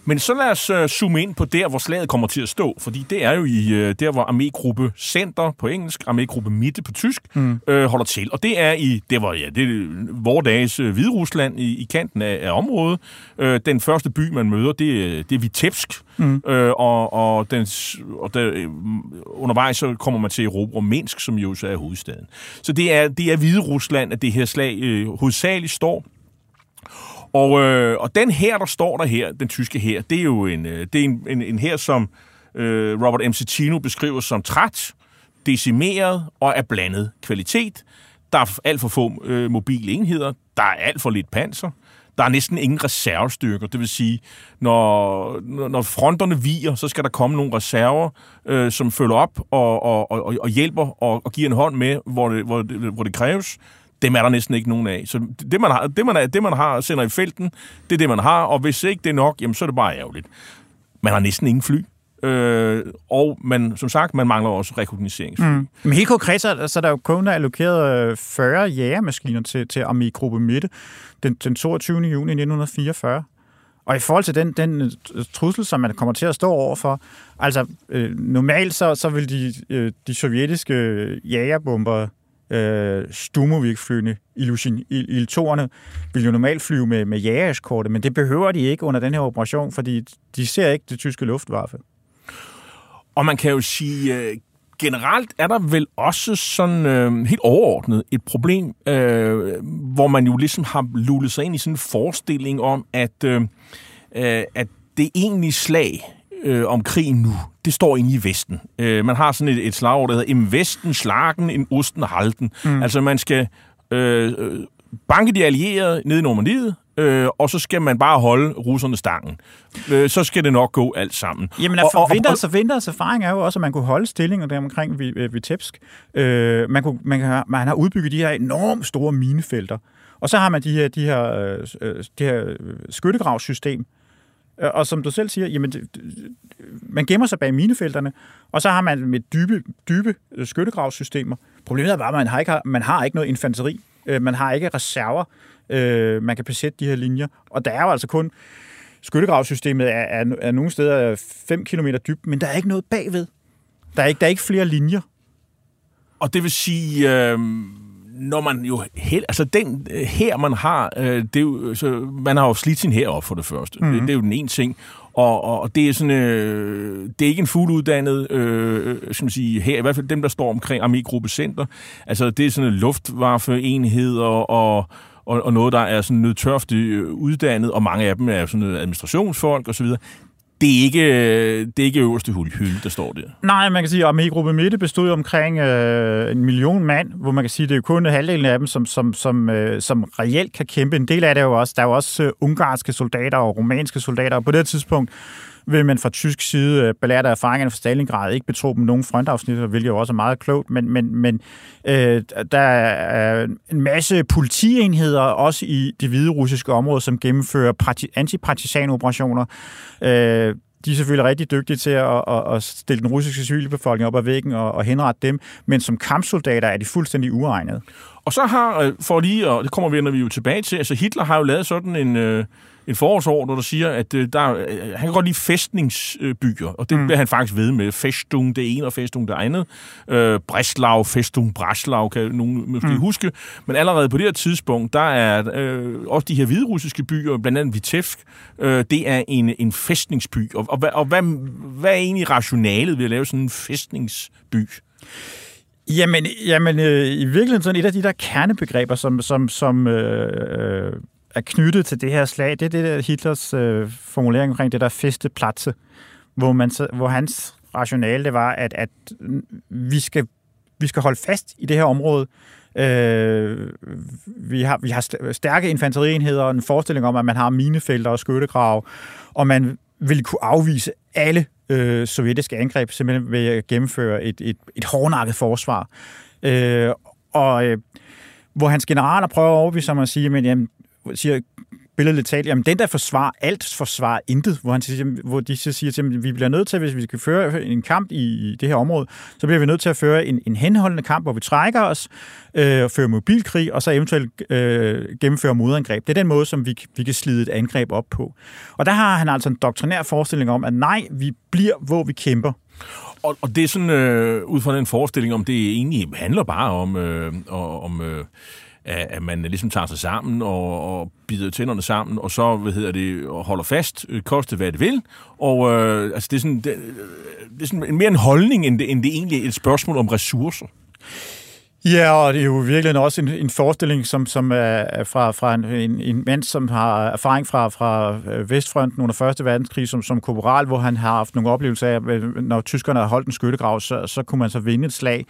Men så lad os uh, zoome ind på der, hvor slaget kommer til at stå, fordi det er jo i uh, der, hvor armégruppe Center på engelsk, armégruppe Mitte på tysk, mm. uh, holder til. Og det er i, det var ja, det er vores dages uh, Hviderusland i, i kanten af, af området. Uh, den første by, man møder, det, er- det er Vitebsk, mm. uh, og, og, den, og der, uh, undervejs så kommer man til Europa og Minsk, som jo så er hovedstaden. Så det er, det er Hviderusland, at det her slag uh, hovedsageligt står. Og, øh, og den her, der står der her, den tyske her, det er jo en, øh, det er en, en, en her, som øh, Robert M. Cicino beskriver som træt, decimeret og af blandet kvalitet. Der er alt for få øh, mobile enheder, der er alt for lidt panser, der er næsten ingen reservestyrker. Det vil sige, når, når- når fronterne viger, så skal der komme nogle reserver, øh, som følger op og, og, og, og hjælper og, og giver en hånd med, hvor det, hvor, det, hvor det kræves dem er der næsten ikke nogen af. Så det, man har, det, man, er, det, man har sender i felten, det er det, man har, og hvis ikke det er nok, jamen, så er det bare ærgerligt. Man har næsten ingen fly. Øh, og man, som sagt, man mangler også rekognoseringsfly. Mm. Men helt konkret, så, så er der jo kun allokeret øh, 40 jægermaskiner til, til Armégruppe Midte den, den 22. juni 1944. Og i forhold til den, den øh, trussel, som man kommer til at stå overfor, altså øh, normalt så, så vil de, øh, de sovjetiske øh, jagerbomber, øh, Stumovik-flyene, Il-2'erne, vil jo normalt flyve med, med jagereskorte, men det behøver de ikke under den her operation, fordi de ser ikke det tyske luftvaffe. Og man kan jo sige, øh, generelt er der vel også sådan øh, helt overordnet et problem, øh, hvor man jo ligesom har lullet sig ind i sådan en forestilling om, at, øh, øh at det egentlige slag øh, om krigen nu, det står inde i Vesten. Øh, man har sådan et, et slagord, der hedder, im Vesten slagen, in Osten halten. Mm. Altså man skal øh, øh, banke de allierede ned i Normandiet, øh, og så skal man bare holde russerne stangen. Øh, så skal det nok gå alt sammen. Jamen, og, og, og, vinters, og vinters erfaring er jo også, at man kunne holde stillingen der omkring øh, Vitebsk. Øh, man, kunne, man, kan, man har udbygget de her enormt store minefelter. Og så har man de her, de her, øh, de her skyttegravssystem. Øh, Og som du selv siger, jamen, man gemmer sig bag minefelterne, og så har man med dybe, dybe øh, skyttegravssystemer. Problemet er bare, at man har ikke, man har ikke noget infanteri. Øh, man har ikke reserver, øh, man kan besætte de her linjer. Og der er jo altså kun skyttegravssystemet er, er, er nogle steder 5 km dybt, men der er ikke noget bagved. Der er ikke, der er ikke flere linjer. Og det vil sige, øh, når man jo helt, altså den øh, her man har, øh, det er jo, så man har jo slidt sin her op for det første. Mm-hmm. Det, det er jo den ene ting. Og, og, og det er sådan, øh, det er ikke en fulduddannet, øh, skal man sige, her, i hvert fald dem, der står omkring Armégruppe Center. Altså det er sådan en luftwaffeenheder og, og, og noget, der er sådan nødtørftigt øh, uddannet, og mange af dem er sådan noget administrationsfolk osv det er ikke, det er ikke øverste hul- hylde, der står der. Nej, man kan sige, at armégruppe Midte bestod omkring øh, en million mand, hvor man kan sige, at det er kun halvdelen af dem, som, som, som, øh, som reelt kan kæmpe. En del af det er jo også, der er jo også øh, ungarske soldater og romanske soldater, og på det tidspunkt vil man fra tysk side, øh, belært af erfaringerne fra Stalingrad, ikke betro dem nogen frontafsnit, hvilket jo også er meget klogt, men, men, men øh, der er en masse politienheder, også i det hvide russiske område, som gennemfører antipartisanoperationer. Øh, de er selvfølgelig rigtig dygtige til at, at, at stille den russiske civilbefolkning op ad væggen og, og henrette dem, men som kampsoldater er de fuldstændig uegnede. Og så har, øh, for lige, og det kommer vi, når vi er jo tilbage til, altså Hitler har jo lavet sådan en, øh, en forårsår, der siger, at øh, der, øh, han kan godt lide fæstningsbyer, og det mm. bliver han faktisk ved med. Festung det ene og Festung det andet. Øh, Breslau, Festung, Breslau, kan nogen måske mm. huske. Men allerede på det her tidspunkt, der er øh, også de her hviderussiske byer, blandt andet Vitebsk, øh, det er en, en fæstningsby. Og, og, og, og hvad, hvad er egentlig rationalet ved at lave sådan en fæstningsby? Jamen, jamen øh, i virkeligheden sådan et af de der kernebegreber, som, som, som øh, øh, er knyttet til det her slag, det er det der Hitlers øh, formulering omkring det der festeplatse, hvor, man hvor hans rationale det var, at, at vi, skal, vi skal holde fast i det her område. Øh, vi, har, vi har stærke infanterienheder og en forestilling om, at man har minefelter og skyttegrav, og man vil kunne afvise alle øh, sovjetiske angreb simpelthen ved at gennemføre et, et, et hårdnakket forsvar. Øh, og øh, hvor hans generaler prøver at overbevise ham at sige, men jamen, siger billedligt talt, jamen den der forsvar alt forsvar intet, hvor, han siger, hvor de så siger til vi bliver nødt til, hvis vi skal føre en kamp i, det her område, så bliver vi nødt til at føre en, en henholdende kamp, hvor vi trækker os, øh, fører mobilkrig, og så eventuelt øh, gennemfører modangreb. Det er den måde, som vi, vi kan slide et angreb op på. Og der har han altså en doktrinær forestilling om, at nej, vi bliver, hvor vi kæmper. Og, og det er sådan, øh, ud fra den forestilling om, det egentlig handler bare om, øh, om øh, at man ligesom tager sig sammen og, og bider tænderne sammen, og så hvad hedder det, holder fast, øh, koste hvad det vil. Og øh, altså, det er sådan, det, øh, det er sådan mere en holdning, end det, end det egentlig er et spørgsmål om ressourcer. Ja, og det er jo virkelig også en, en forestilling, som, som er fra, fra en, en, en mand, som har erfaring fra, fra øh, Vestfronten under Første Verdenskrig som, som korporal, hvor han har haft nogle oplevelser af, at når tyskerne har holdt en skyttegrav, så, så kunne man så vinde et slag.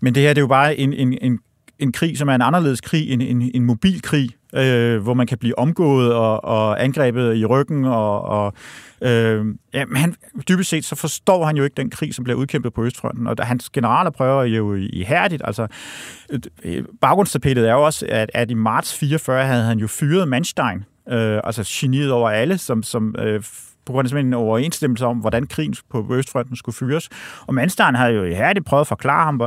Men det her det er jo bare en, en, en en krig, som er en anderledes krig, en, en, en mobil krig, øh, hvor man kan blive omgået og, og angrebet i ryggen. Og, og, øh, ja, men han, dybest set så forstår han jo ikke den krig, som bliver udkæmpet på Østfronten. Og hans generaler prøver jo ihærdigt. Altså, øh, øh, baggrundstapetet er jo også, at, at i marts 44 havde han jo fyret Manstein, øh, altså geniet over alle, som, som øh, på grund af en overensstemmelse om, hvordan krigen på Østfronten skulle fyres. Og Manstein havde jo ihærdigt prøvet at forklare ham,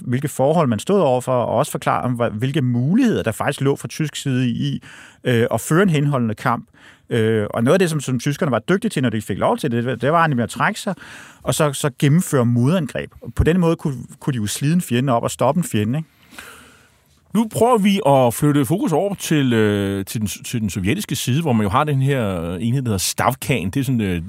hvilke forhold man stod overfor, og også forklare ham, hvilke muligheder der faktisk lå fra tysk side i øh, at føre en henholdende kamp. Øh, og noget af det, som, som tyskerne var dygtige til, når de fik lov til det, det var nemlig at trække sig, og så, så gennemføre modangreb. På den måde kunne, kunne de jo slide en fjende op og stoppe en fjende. Ikke? Nu prøver vi at flytte fokus over til, øh, til, den, til den sovjetiske side, hvor man jo har den her enhed, der hedder Stavkan. Det er sådan, øh,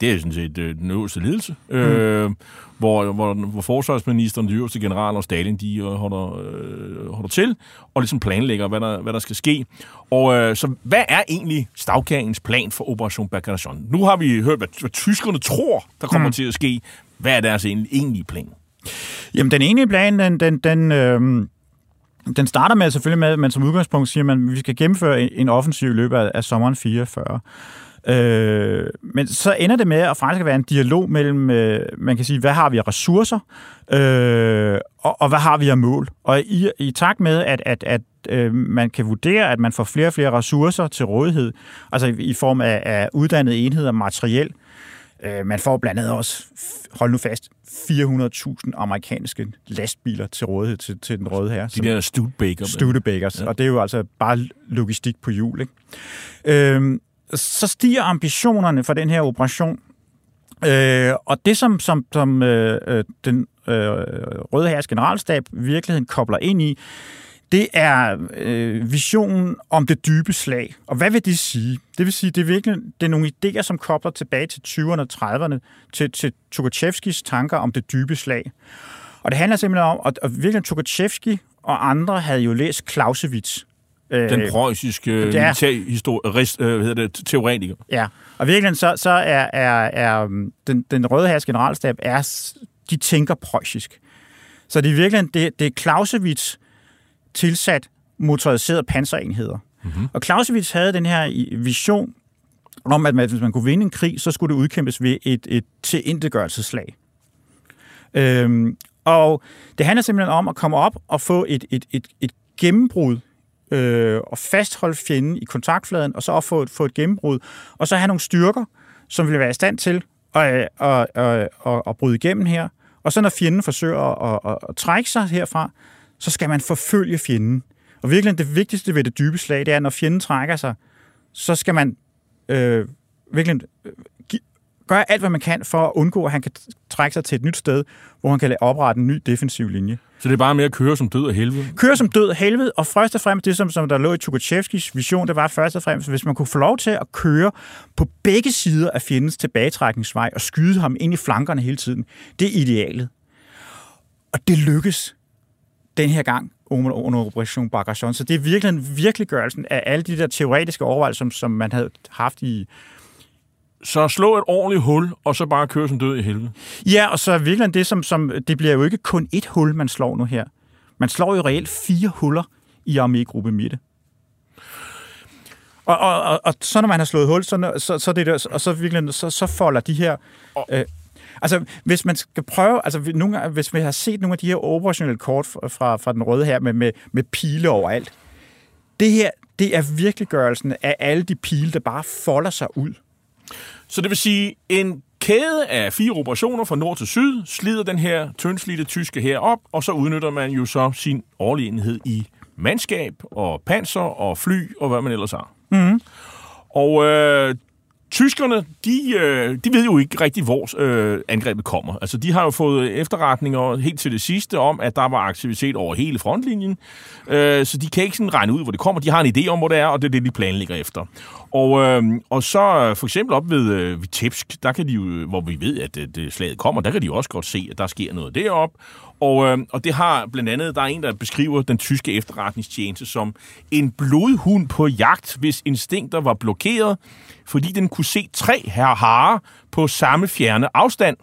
det er sådan set øh, den øverste ledelse, mm. øh, hvor, hvor, hvor forsvarsministeren, de øverste generaler og Stalin, de øh, holder, øh, holder til og ligesom planlægger, hvad der, hvad der skal ske. Og øh, så hvad er egentlig Stavkanens plan for Operation Bagration? Nu har vi hørt, hvad, hvad tyskerne tror, der kommer mm. til at ske. Hvad er deres egentlige plan? Jamen, den ene plan, den, den, den øh den starter med selvfølgelig med, at man som udgangspunkt siger, at vi skal gennemføre en offensiv i løbet af, af sommeren 44. Øh, men så ender det med at faktisk være en dialog mellem, øh, man kan sige, hvad har vi af ressourcer, øh, og, og hvad har vi af mål. Og i, i takt med, at, at, at øh, man kan vurdere, at man får flere og flere ressourcer til rådighed, altså i, i form af, af uddannede enheder, materiel, øh, man får blandt andet også, hold nu fast, 400.000 amerikanske lastbiler til rådighed til, til den røde her. De der Studebaker. Studebakers, ja. og det er jo altså bare logistik på hjul. Ikke? Øhm, så stiger ambitionerne for den her operation, øh, og det som, som, som øh, øh den øh, Røde Hærs generalstab virkeligheden kobler ind i, det er øh, visionen om det dybe slag. Og hvad vil det sige? Det vil sige, det er virkelig det er nogle idéer, som kobler tilbage til 20'erne og 30'erne, til, til Tukachevskis tanker om det dybe slag. Og det handler simpelthen om, at, at virkelig Tukachevski og andre havde jo læst Clausewitz, Øh, Den preussiske øh, hvad hedder det, teoretiker. Ja, og virkelig så, så er, er, er um, den, den røde hærs generalstab, er, de tænker preussisk. Så det er virkelig, det, det er Clausewitz tilsat motoriserede panserenheder. Mm-hmm. Og Clausewitz havde den her vision om, at hvis man kunne vinde en krig, så skulle det udkæmpes ved et, et tilintetgørelsesslag. Øhm, og det handler simpelthen om at komme op og få et, et, et, et gennembrud øh, og fastholde fjenden i kontaktfladen, og så også få et, få et gennembrud, og så have nogle styrker, som vil være i stand til at, at, at, at, at, at bryde igennem her. Og så når fjenden forsøger at, at, at trække sig herfra, så skal man forfølge fjenden. Og virkelig det vigtigste ved det dybe slag, det er, at når fjenden trækker sig, så skal man øh, virkelig øh, gøre alt, hvad man kan for at undgå, at han kan trække sig til et nyt sted, hvor han kan oprette en ny defensiv linje. Så det er bare med at køre som død af helvede. Køre som død af helvede, og først og fremmest det, som, som der lå i Tukachevskis vision, det var først og fremmest, hvis man kunne få lov til at køre på begge sider af fjendens tilbagetrækningsvej og skyde ham ind i flankerne hele tiden. Det er idealet. Og det lykkes den her gang under, under Operation Bagration. Så det er virkelig en virkeliggørelsen af alle de der teoretiske overvejelser, som, som man havde haft i, Så slå et ordentligt hul, og så bare køre som død i helvede. Ja, og så er virkelig det, som, som, det bliver jo ikke kun et hul, man slår nu her. Man slår jo reelt fire huller i armégruppe midte. Og, og, og, og så når man har slået hul, så, så, så, det der, og så, virkelig, så, så folder de her... Øh, altså, hvis man skal prøve... Altså, nogle, hvis vi har set nogle af de her operationelle kort fra, fra, fra den røde her med, med, med pile overalt, det her, det er virkeliggørelsen af alle de pile, der bare folder sig ud. Så det vil sige, en kæde af fire operationer fra nord til syd slider den her tyndslidte tyske her op, og så udnytter man jo så sin overlegenhed i mandskab og panser og fly og hvad man ellers har. Mm. Og øh, tyskerne, de, øh, de ved jo ikke rigtig, hvor øh, angrebet kommer. Altså, de har jo fået efterretninger helt til det sidste om, at der var aktivitet over hele frontlinjen, øh, så de kan ikke sådan regne ud, hvor det kommer. De har en idé om, hvor det er, og det er det, de planlægger efter. Og, øh, og så øh, for eksempel op ved øh, Vitebsk, der kan de jo, hvor vi ved, at det, det slaget kommer, der kan de jo også godt se, at der sker noget derop. Og, øh, og det har blandt andet, der er en, der beskriver den tyske efterretningstjeneste som en blodhund på jagt, hvis instinkter var blokeret, fordi den kunne se tre her harer på samme fjerne afstand.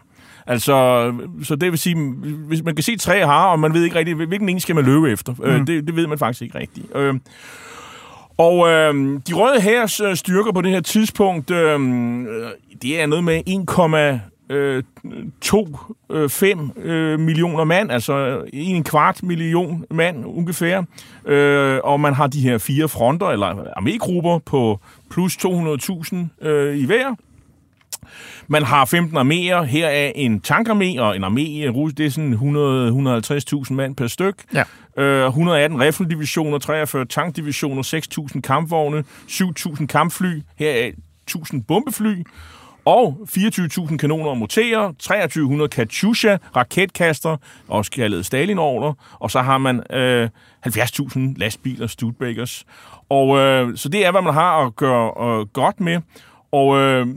Altså, så det vil sige, hvis man kan se tre harer, og man ved ikke rigtig, hvilken en skal man løbe efter. Mm. Øh, det, det ved man faktisk ikke rigtigt. Øh, og øh, de røde hærs øh, styrker på det her tidspunkt, øh, øh, det er noget med 1,25 øh, millioner mand, altså en kvart million mand ungefær. Øh, og man har de her fire fronter, eller armégrupper på plus 200.000 øh, i hver. Man har 15 arméer. Her er en tankarmé og en armé. Det er sådan 100-150.000 mand per styk. Ja. Øh, 118 riffeldivisioner, 43 tankdivisioner, 6.000 kampvogne, 7.000 kampfly. Her er 1.000 bombefly. Og 24.000 kanoner og morterer, 2300 Katyusha, raketkaster, også kaldet stalin og så har man øh, 70.000 lastbiler, Studebakers. Og øh, så det er, hvad man har at gøre øh, godt med. Og, øh,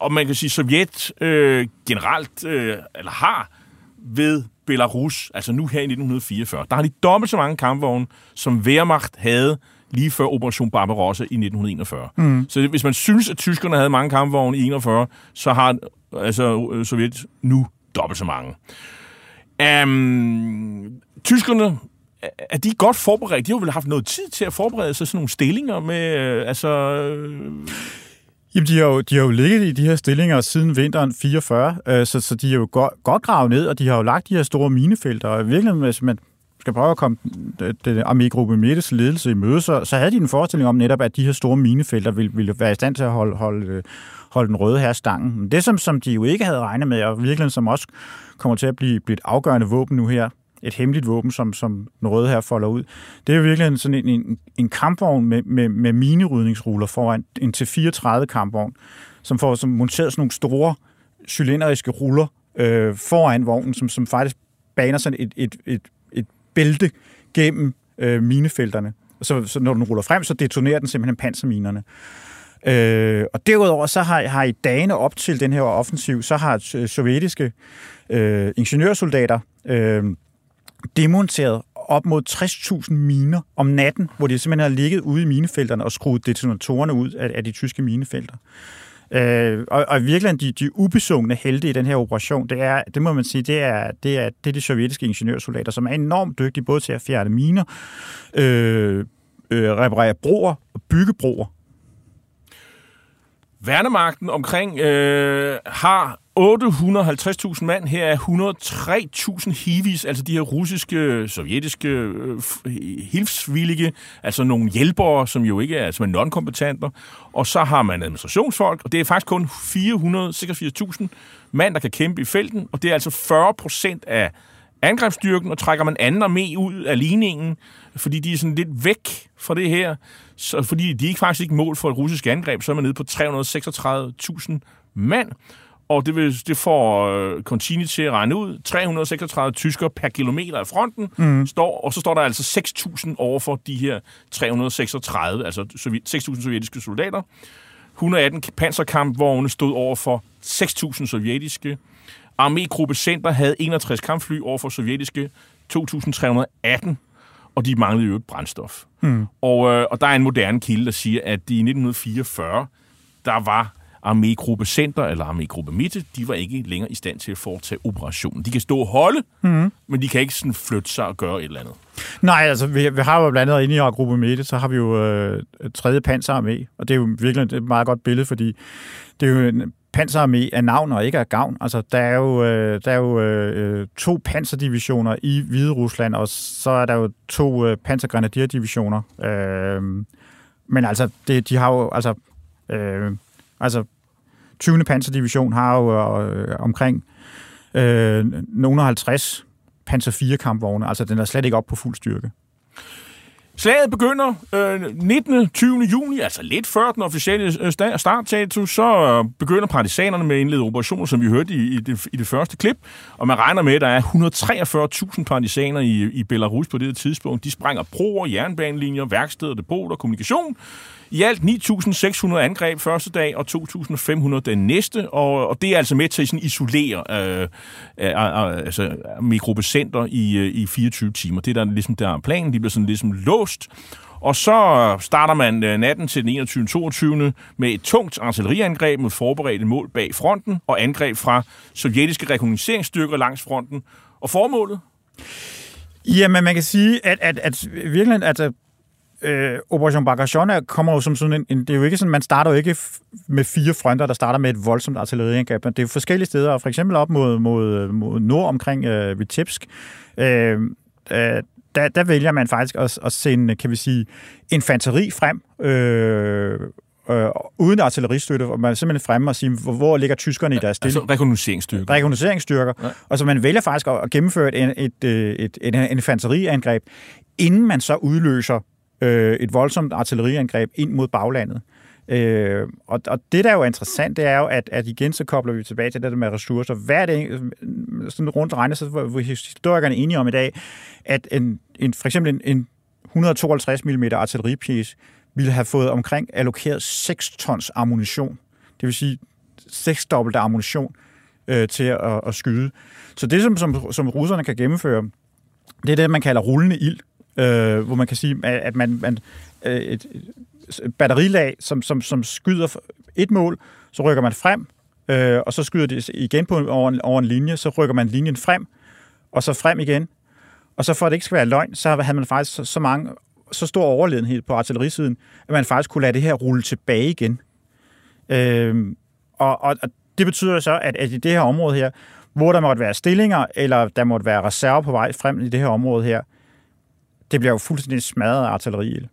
og man kan sige, Sovjet øh, generelt, øh, eller har ved Belarus, altså nu her i 1944, der har de dobbelt så mange kampvogne, som Wehrmacht havde lige før Operation Barbarossa i 1941. Mm. Så hvis man synes, at tyskerne havde mange kampvogne i 41, så har altså, øh, Sovjet nu dobbelt så mange. Um, tyskerne, er- er de godt forberedt? De har vel haft noget tid til at forberede sig sådan nogle stillinger med, øh, altså... Øh, Jamen, de har, jo, de har jo ligget i de her stillinger siden vinteren 44, øh, så, så de er jo godt, godt gravet ned, og de har jo lagt de her store minefelter. Og virkelig, hvis man skal prøve at komme den, armégruppe Midtes ledelse i møde, så, så havde de en forestilling om netop, at de her store minefelter ville, ville være i stand til at holde, holde, holde den røde her stangen. Men det, som, som de jo ikke havde regnet med, og virkelig som også kommer til at blive, blive et afgørende våben nu her, et hemmeligt våben, som, som den røde her folder ud. Det er jo virkelig en, sådan en, en, en kampvogn med, med, med minerydningsruller foran, en til 34 kampvogn, som får som monteret sådan nogle store cylindriske ruller øh, foran vognen, som, som faktisk baner sådan et, et, et bælte gennem øh, minefelterne. Så, så når den ruller frem, så detonerer den simpelthen panserminerne. Øh, og derudover så har, har i dagene op til den her offensiv, så har øh, sovjetiske øh, ingeniørsoldater øh, demonteret op mod 60.000 miner om natten, hvor de simpelthen har ligget ude i minefelterne og skruet detonatorerne ud af, af de tyske minefelter. Øh, Øh, og, og virkelig de, de ubesungne helte i den her operation, det er, det må man sige, det er, det er, det er de sovjetiske ingeniørsoldater, som er enormt dygtige både til at fjerne miner, øh, øh, reparere broer og bygge broer. Værnemagten omkring øh, har 850.000 mand. Her er 103.000 hivis, altså de her russiske, sovjetiske øh, hilfsvillige, altså nogle hjælpere, som jo ikke er, som er non-kompetenter. Og så har man administrationsfolk, og det er faktisk kun 486.000 mand, der kan kæmpe i felten, og det er altså 40 procent af angrebsstyrken, og trækker man anden armé ud af ligningen, fordi de er sådan lidt væk fra det her, så fordi de er faktisk ikke mål for et russisk angreb, så er man nede på 336.000 mand, og det, vil, det får øh, Contini til at regne ud. 336 tysker per kilometer af fronten mm. står, og så står der altså 6.000 over for de her 336, altså 6.000 sovjetiske soldater. 118 panserkampvogne stod over for 6.000 sovjetiske. Armégruppe Center havde 61 kampfly over for sovjetiske 2.318 og de manglede jo et brændstof. Mm. Og, øh, og der er en moderne kilde, der siger, at i 1944, der var Armégruppe Center eller Armégruppe Mitte, de var ikke længere i stand til at foretage operationen. De kan stå og holde, mm. men de kan ikke sådan flytte sig og gøre et eller andet. Nej, altså vi, vi har jo blandt andet inde i Armégruppe Mitte, så har vi jo øh, tredje panserarmé, og det er jo virkelig et meget godt billede, fordi det er jo en panserarmé af navn og ikke af gavn. Altså, der er jo, øh, der er jo øh, to panserdivisioner i Hvide Rusland, og så er der jo to øh, pansergrenadierdivisioner. Øh, men altså, det, de har jo, altså, øh, altså 20. panserdivision har jo øh, øh omkring øh, nogle 50 panser 4 kampvogne, altså den er slet ikke op på fuld styrke. Slaget begynder øh, 19. 20. juni, altså lidt før den officielle øh, startdato, så øh, begynder partisanerne med at indlede operationer, som vi hørte i, i, det, i det første klip. Og man regner med, at der er 143.000 partisaner i, i Belarus på det tidspunkt. De sprænger broer, jernbanelinjer, værksteder, depoter, kommunikation. I alt 9.600 angreb første dag, og 2.500 den næste, og, og det er altså med til at sådan isolere øh, øh, øh, øh altså, mikrobecenter i, øh, i 24 timer. Det er der ligesom der er planen, de bliver sådan ligesom låst, og så starter man øh, natten til den 21. 22. med et tungt artilleriangreb mod forberedte mål bag fronten og angreb fra sovjetiske rekognosceringsstyrker langs fronten. Og formålet? Jamen, man kan sige, at, at, at virkelig, altså, øh, Operation Bagration kommer jo som sådan en, en, det er jo ikke sådan, man starter jo ikke med fire fronter, der starter med et voldsomt artilleriangreb, det er jo forskellige steder, for eksempel op mod, mod, mod nord omkring øh, Vitebsk, øh, øh, der, der vælger man faktisk at, at sende, kan vi sige, infanteri frem, øh, øh, uden artilleristøtte, og man er simpelthen fremme og sige, hvor, hvor ligger tyskerne i deres stilling? Altså rekognoseringsstyrker. Rekognoseringsstyrker. Ja. Og så man vælger faktisk at gennemføre et, et, et, et, et infanteriangreb, inden man så udløser øh, et voldsomt artilleriangreb ind mod baglandet. Øh, og, og det, der er jo interessant, det er jo, at, at igen så kobler vi tilbage til det der med ressourcer. Hvad er det, øh, sådan rundt regnet, så hvor historikerne er enige om i dag, at en, en, for eksempel en, en 152 mm artilleripjæs ville have fået omkring allokeret 6 tons ammunition. Det vil sige 6 dobbelt ammunition øh, til at, at skyde. Så det, som, som, som russerne kan gennemføre, det er det, man kalder rullende ild øh, hvor man kan sige, at man, man øh, et, et batterilag, som, som, som skyder et mål, så rykker man frem, øh, og så skyder det igen på over en, over en linje, så rykker man linjen frem, og så frem igen. Og så for at det ikke skal være løgn, så havde man faktisk så, så mange så stor overledenhed på artillerisiden, at man faktisk kunne lade det her rulle tilbage igen. Øh, og, og, og det betyder så, at, at i det her område her, hvor der måtte være stillinger, eller der måtte være reserve på vej frem i det her område her, det bliver jo fuldstændig smadret af artilleriild.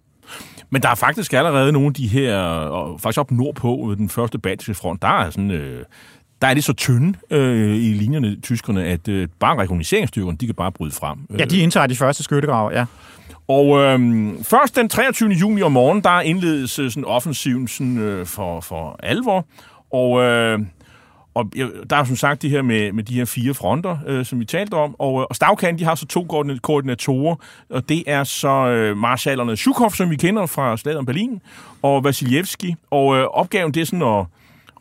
Men der er faktisk allerede nogle af de her, og faktisk op nordpå, den første baltiske front, der er sådan... Øh, der er det så tynde øh, i linjerne, tyskerne, at øh, bare rekognoseringsstyrkerne, de kan bare bryde frem. Ja, de indtager de første skyttegrave, ja. Og øh, først den 23. juni om morgenen, der indledes øh, sådan offensiven sådan, øh, for, for alvor. Og øh, og der er som sagt det her med, med de her fire fronter, øh, som vi talte om, og, øh, og Stavkan, de har så to koordinatorer, og det er så øh, marschallerne Zhukov, som vi kender fra slaget om Berlin, og Vasiljevski, og øh, opgaven det er sådan at,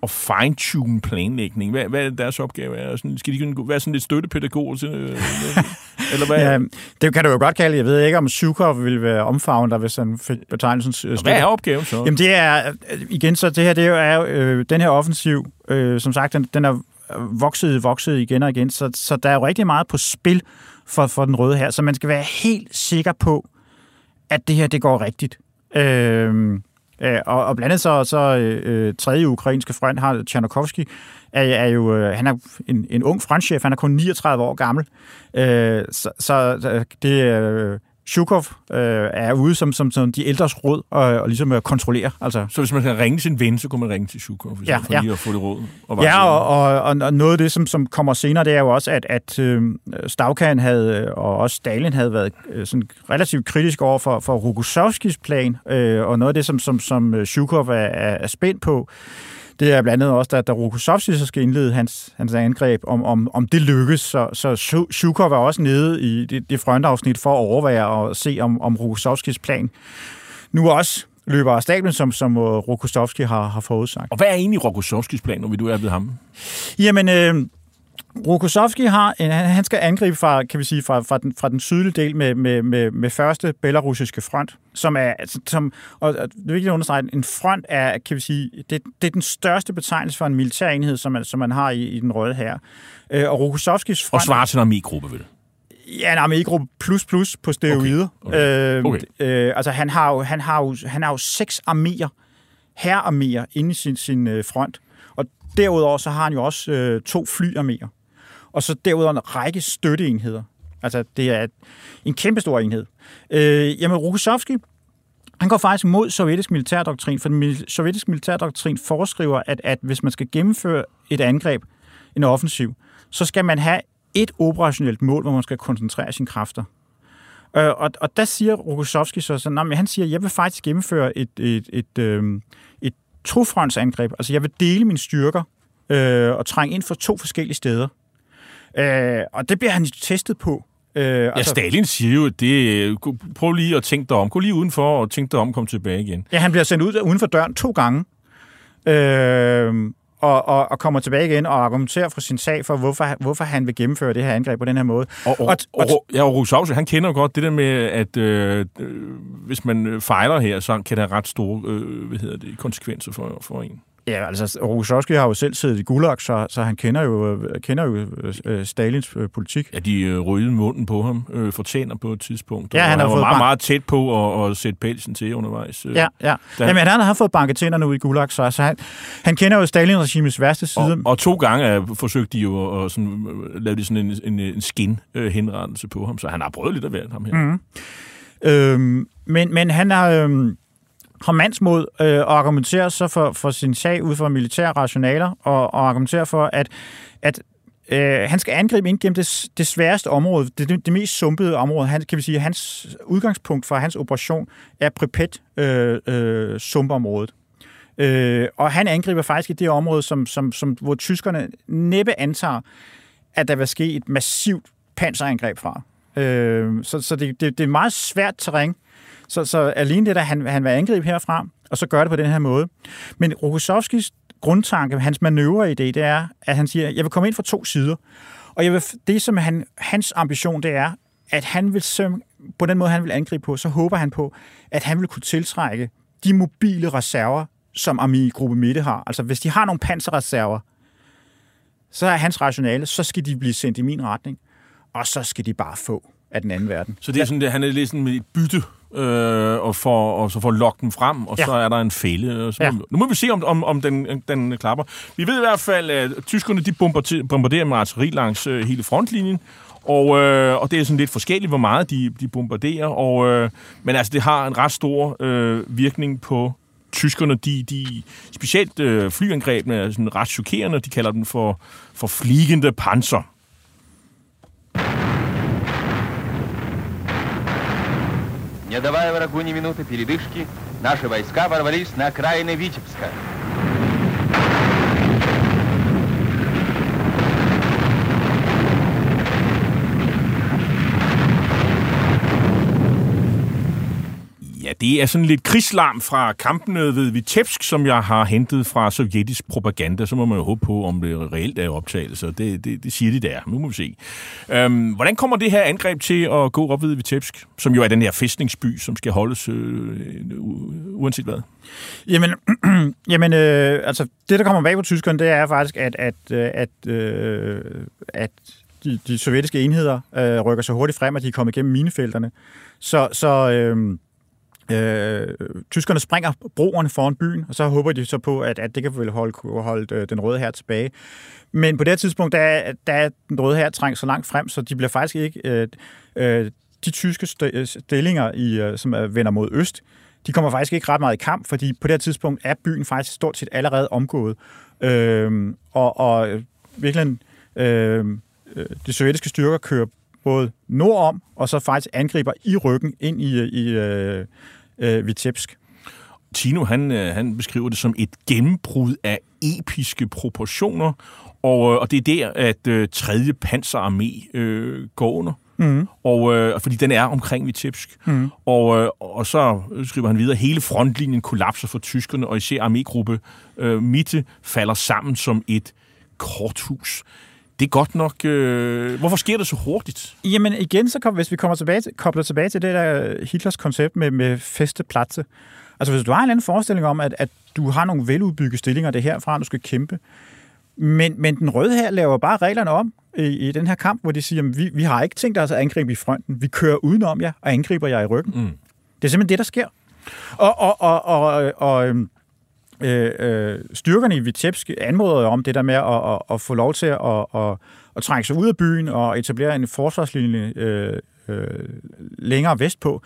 og fine-tune planlægning. Hvad, hvad er deres opgave? Er? Sådan, skal de kunne være sådan lidt støttepædagog? Til, øh, eller hvad? Ja, det kan du jo godt kalde. Jeg ved ikke, om Zukov ville være omfavnet, hvis han fik betegnelsen øh, Hvad er opgaven så? Jamen det er, øh, igen så det her, det er er jo øh, den her offensiv, øh, som sagt, den, den er vokset, vokset igen og igen, så, så der er jo rigtig meget på spil for, for den røde her, så man skal være helt sikker på, at det her, det går rigtigt. Øh, Øh, og, og blandt andet så, så øh, tredje ukrainske front har Tjernokovski, er, er jo, øh, han er en, en ung frontchef, han er kun 39 år gammel. Øh, så, så det, øh, Shukov øh, er ude som, som, som de ældres råd og, og ligesom at kontrollere. Altså. Så hvis man kan ringe sin ven, så kunne man ringe til Shukov, ja, får ja. lige at få det råd. Og ja, og, og, og, og noget af det, som, som kommer senere, det er jo også, at, at øh, Stavkan havde, og også Stalin havde været øh, sådan relativt kritisk over for, for Rokossovskis plan, øh, og noget af det, som, som, som Shukov er, er, er spændt på, det er blandt andet også, da, da Rokossovski så skal indlede hans, hans angreb, om, om, om det lykkes. Så, så Shukov var også nede i det, det frontafsnit for at overvære og se, om, om Rokossovskis plan nu også løber af stablen, som, som Rokossovski har, har forudsagt. Og hvad er egentlig Rokossovskis plan, når vi du er ved ham? Jamen, øh, Rokossovski har en, han skal angribe fra, kan vi sige, fra, fra, den, fra den sydlige del med, med, med, med første belarusiske front, som er, som, og det er vigtigt at understrege, en front er, kan vi sige, det, det er den største betegnelse for en militær enhed, som man, som man har i, i den røde her. Øh, og Rokossovskis front... Og svarer til en armégruppe, vel? Ja, en armégruppe plus plus på steroider. Okay. Okay. Øh, øh, altså, han har jo, han har jo, han har jo seks arméer, herrearméer inde i sin, sin øh, front. Derudover så har han jo også øh, to flyarméer. Og så derudover en række støtteenheder. Altså, det er en kæmpe stor enhed. Øh, jamen, Rokossovski, han går faktisk mod sovjetisk militærdoktrin, for den sovjetiske militærdoktrin foreskriver, at, at hvis man skal gennemføre et angreb, en offensiv, så skal man have et operationelt mål, hvor man skal koncentrere sine kræfter. Øh, og, og der siger Rokossovski så, så at han siger, jeg vil faktisk gennemføre et, et, et, øh, et trofrontsangreb. Altså, jeg vil dele mine styrker øh, og trænge ind for to forskellige steder. Øh, og det bliver han testet på. Øh, ja, altså, Stalin siger jo, at det, prøv lige at tænke dig om. Gå lige udenfor og tænk dig om, kom tilbage igen. Ja, han bliver sendt ud uden for døren to gange. Øh, og, og, og kommer tilbage igen og argumenterer for sin sag for, hvorfor, hvorfor han vil gennemføre det her angreb på den her måde. Og, og, og, og, ja, og Rousseau, han kender jo godt det der med, at øh, hvis man fejler her, så kan der have ret store øh, hvad hedder det, konsekvenser for, for en. Ja, altså Rokossovski har jo selv siddet i Gulag, så, så han kender jo, kender jo øh, Stalins øh, politik. Ja, de øh, røde munden på ham øh, fortjener på et tidspunkt. Ja, han, han har var fået meget, bank- meget tæt på at, at sætte pelsen til undervejs. Øh. Ja, ja. Da- Jamen, han har fået banket tænderne ud i Gulag, så altså, han, han kender jo Stalin-regimets værste side. Og, og to gange øh, forsøgte de jo at, sådan, øh, lave sådan en, en, en skin-henrettelse på ham, så han har prøvet lidt af hvert, ham her. Mm. Øhm, men, men han har, øhm, har mandsmod øh, og argumenterer så for, for sin sag ud fra militære rationaler, og, og argumenterer for, at, at øh, han skal angribe ind gennem det, det sværeste område, det, det, det mest sumpede område. Han, kan vi sige, hans udgangspunkt for hans operation er Pripet øh, øh, sumpområdet. Øh, og han angriber faktisk i det område, som, som, som, hvor tyskerne næppe antager, at der vil ske et massivt panserangreb fra. Øh, så så det, det, det er meget svært terræn. Så, så alene det, at han, han vil angribe herfra, og så gør det på den her måde. Men Rokossovskis grundtanke, hans manøvreidé, det er, at han siger, jeg vil komme ind fra to sider. Og jeg vil, det, som han, hans ambition, det er, at han vil, på den måde, han vil angribe på, så håber han på, at han vil kunne tiltrække de mobile reserver, som Armee Gruppe Midte har. Altså, hvis de har nogle panserreserver, så er hans rationale, så skal de blive sendt i min retning, og så skal de bare få af den anden verden. Så det er sådan, det, han er lidt sådan med et bytte, øh, og, for, og så får lukket dem frem, og ja. så er der en fælde. Og så Ja. må, nu må vi se, om, om, om den, den klapper. Vi ved i hvert fald, at tyskerne de bombarderer med artilleri langs øh, hele frontlinjen, og, øh, og det er sådan lidt forskelligt, hvor meget de, de bombarderer, og, øh, men altså, det har en ret stor øh, virkning på tyskerne. De, de specielt øh, flyangrebene er sådan ret chokerende. De kalder dem for, for fliegende panser. Не давая врагу ни минуты передышки, наши войска ворвались на окраины Витебска. Det er sådan lidt krigslarm fra kampene ved Vitebsk, som jeg har hentet fra sovjetisk propaganda. Så må man jo håbe på, om det reelt er optagelser. Det, det, det siger de der. Nu må vi se. Øhm, hvordan kommer det her angreb til at gå op ved Vitebsk, som jo er den her fæstningsby, som skal holdes øh, uanset hvad? Jamen, jamen øh, altså, det, der kommer bag på tyskerne, det er faktisk, at, at, øh, at, øh, at de, de sovjetiske enheder øh, rykker så hurtigt frem, at de er kommet igennem minefelterne. Så, så øh, øh, tyskerne springer broerne foran byen, og så håber de så på, at, at det kan vel holde, holde øh, den røde her tilbage. Men på det her tidspunkt, der, der er den røde her trængt så langt frem, så de bliver faktisk ikke... Øh, øh, de tyske øh, stillinger, i, øh, som er, vender mod øst, de kommer faktisk ikke ret meget i kamp, fordi på det her tidspunkt er byen faktisk stort set allerede omgået. Øh, og, og virkelig, øh, de sovjetiske styrker kører både nordom, og så faktisk angriber i ryggen ind i, i øh, øh, Vitebsk. Tino, han, øh, han beskriver det som et gennembrud af episke proportioner, og, øh, og det er der, at øh, 3. panserarmé øh, går under. Mm. Og, øh, fordi den er omkring Vitebsk. Mm. Og, øh, og så skriver han videre, hele frontlinjen kollapser for tyskerne, og især armégruppe øh, Mitte falder sammen som et korthus. Det er godt nok... Øh, hvorfor sker det så hurtigt? Jamen igen, så kom, hvis vi kommer tilbage til, kobler tilbage til det der Hitlers koncept med, med festepladse. Altså hvis du har en eller anden forestilling om, at, at du har nogle veludbyggede stillinger, det er herfra, du skal kæmpe, men, men den røde her laver bare reglerne om i, i den her kamp, hvor de siger, at vi, vi har ikke tænkt os at angribe i fronten. Vi kører udenom jer og angriber jer i ryggen. Mm. Det er simpelthen det, der sker. Og, og, og, og, og øhm, øh, øh, styrkerne i Vitebsk anmoder om det der med at, at, at få lov til at, at, at trække sig ud af byen og etablere en forsvarslinje øh, øh, længere vestpå.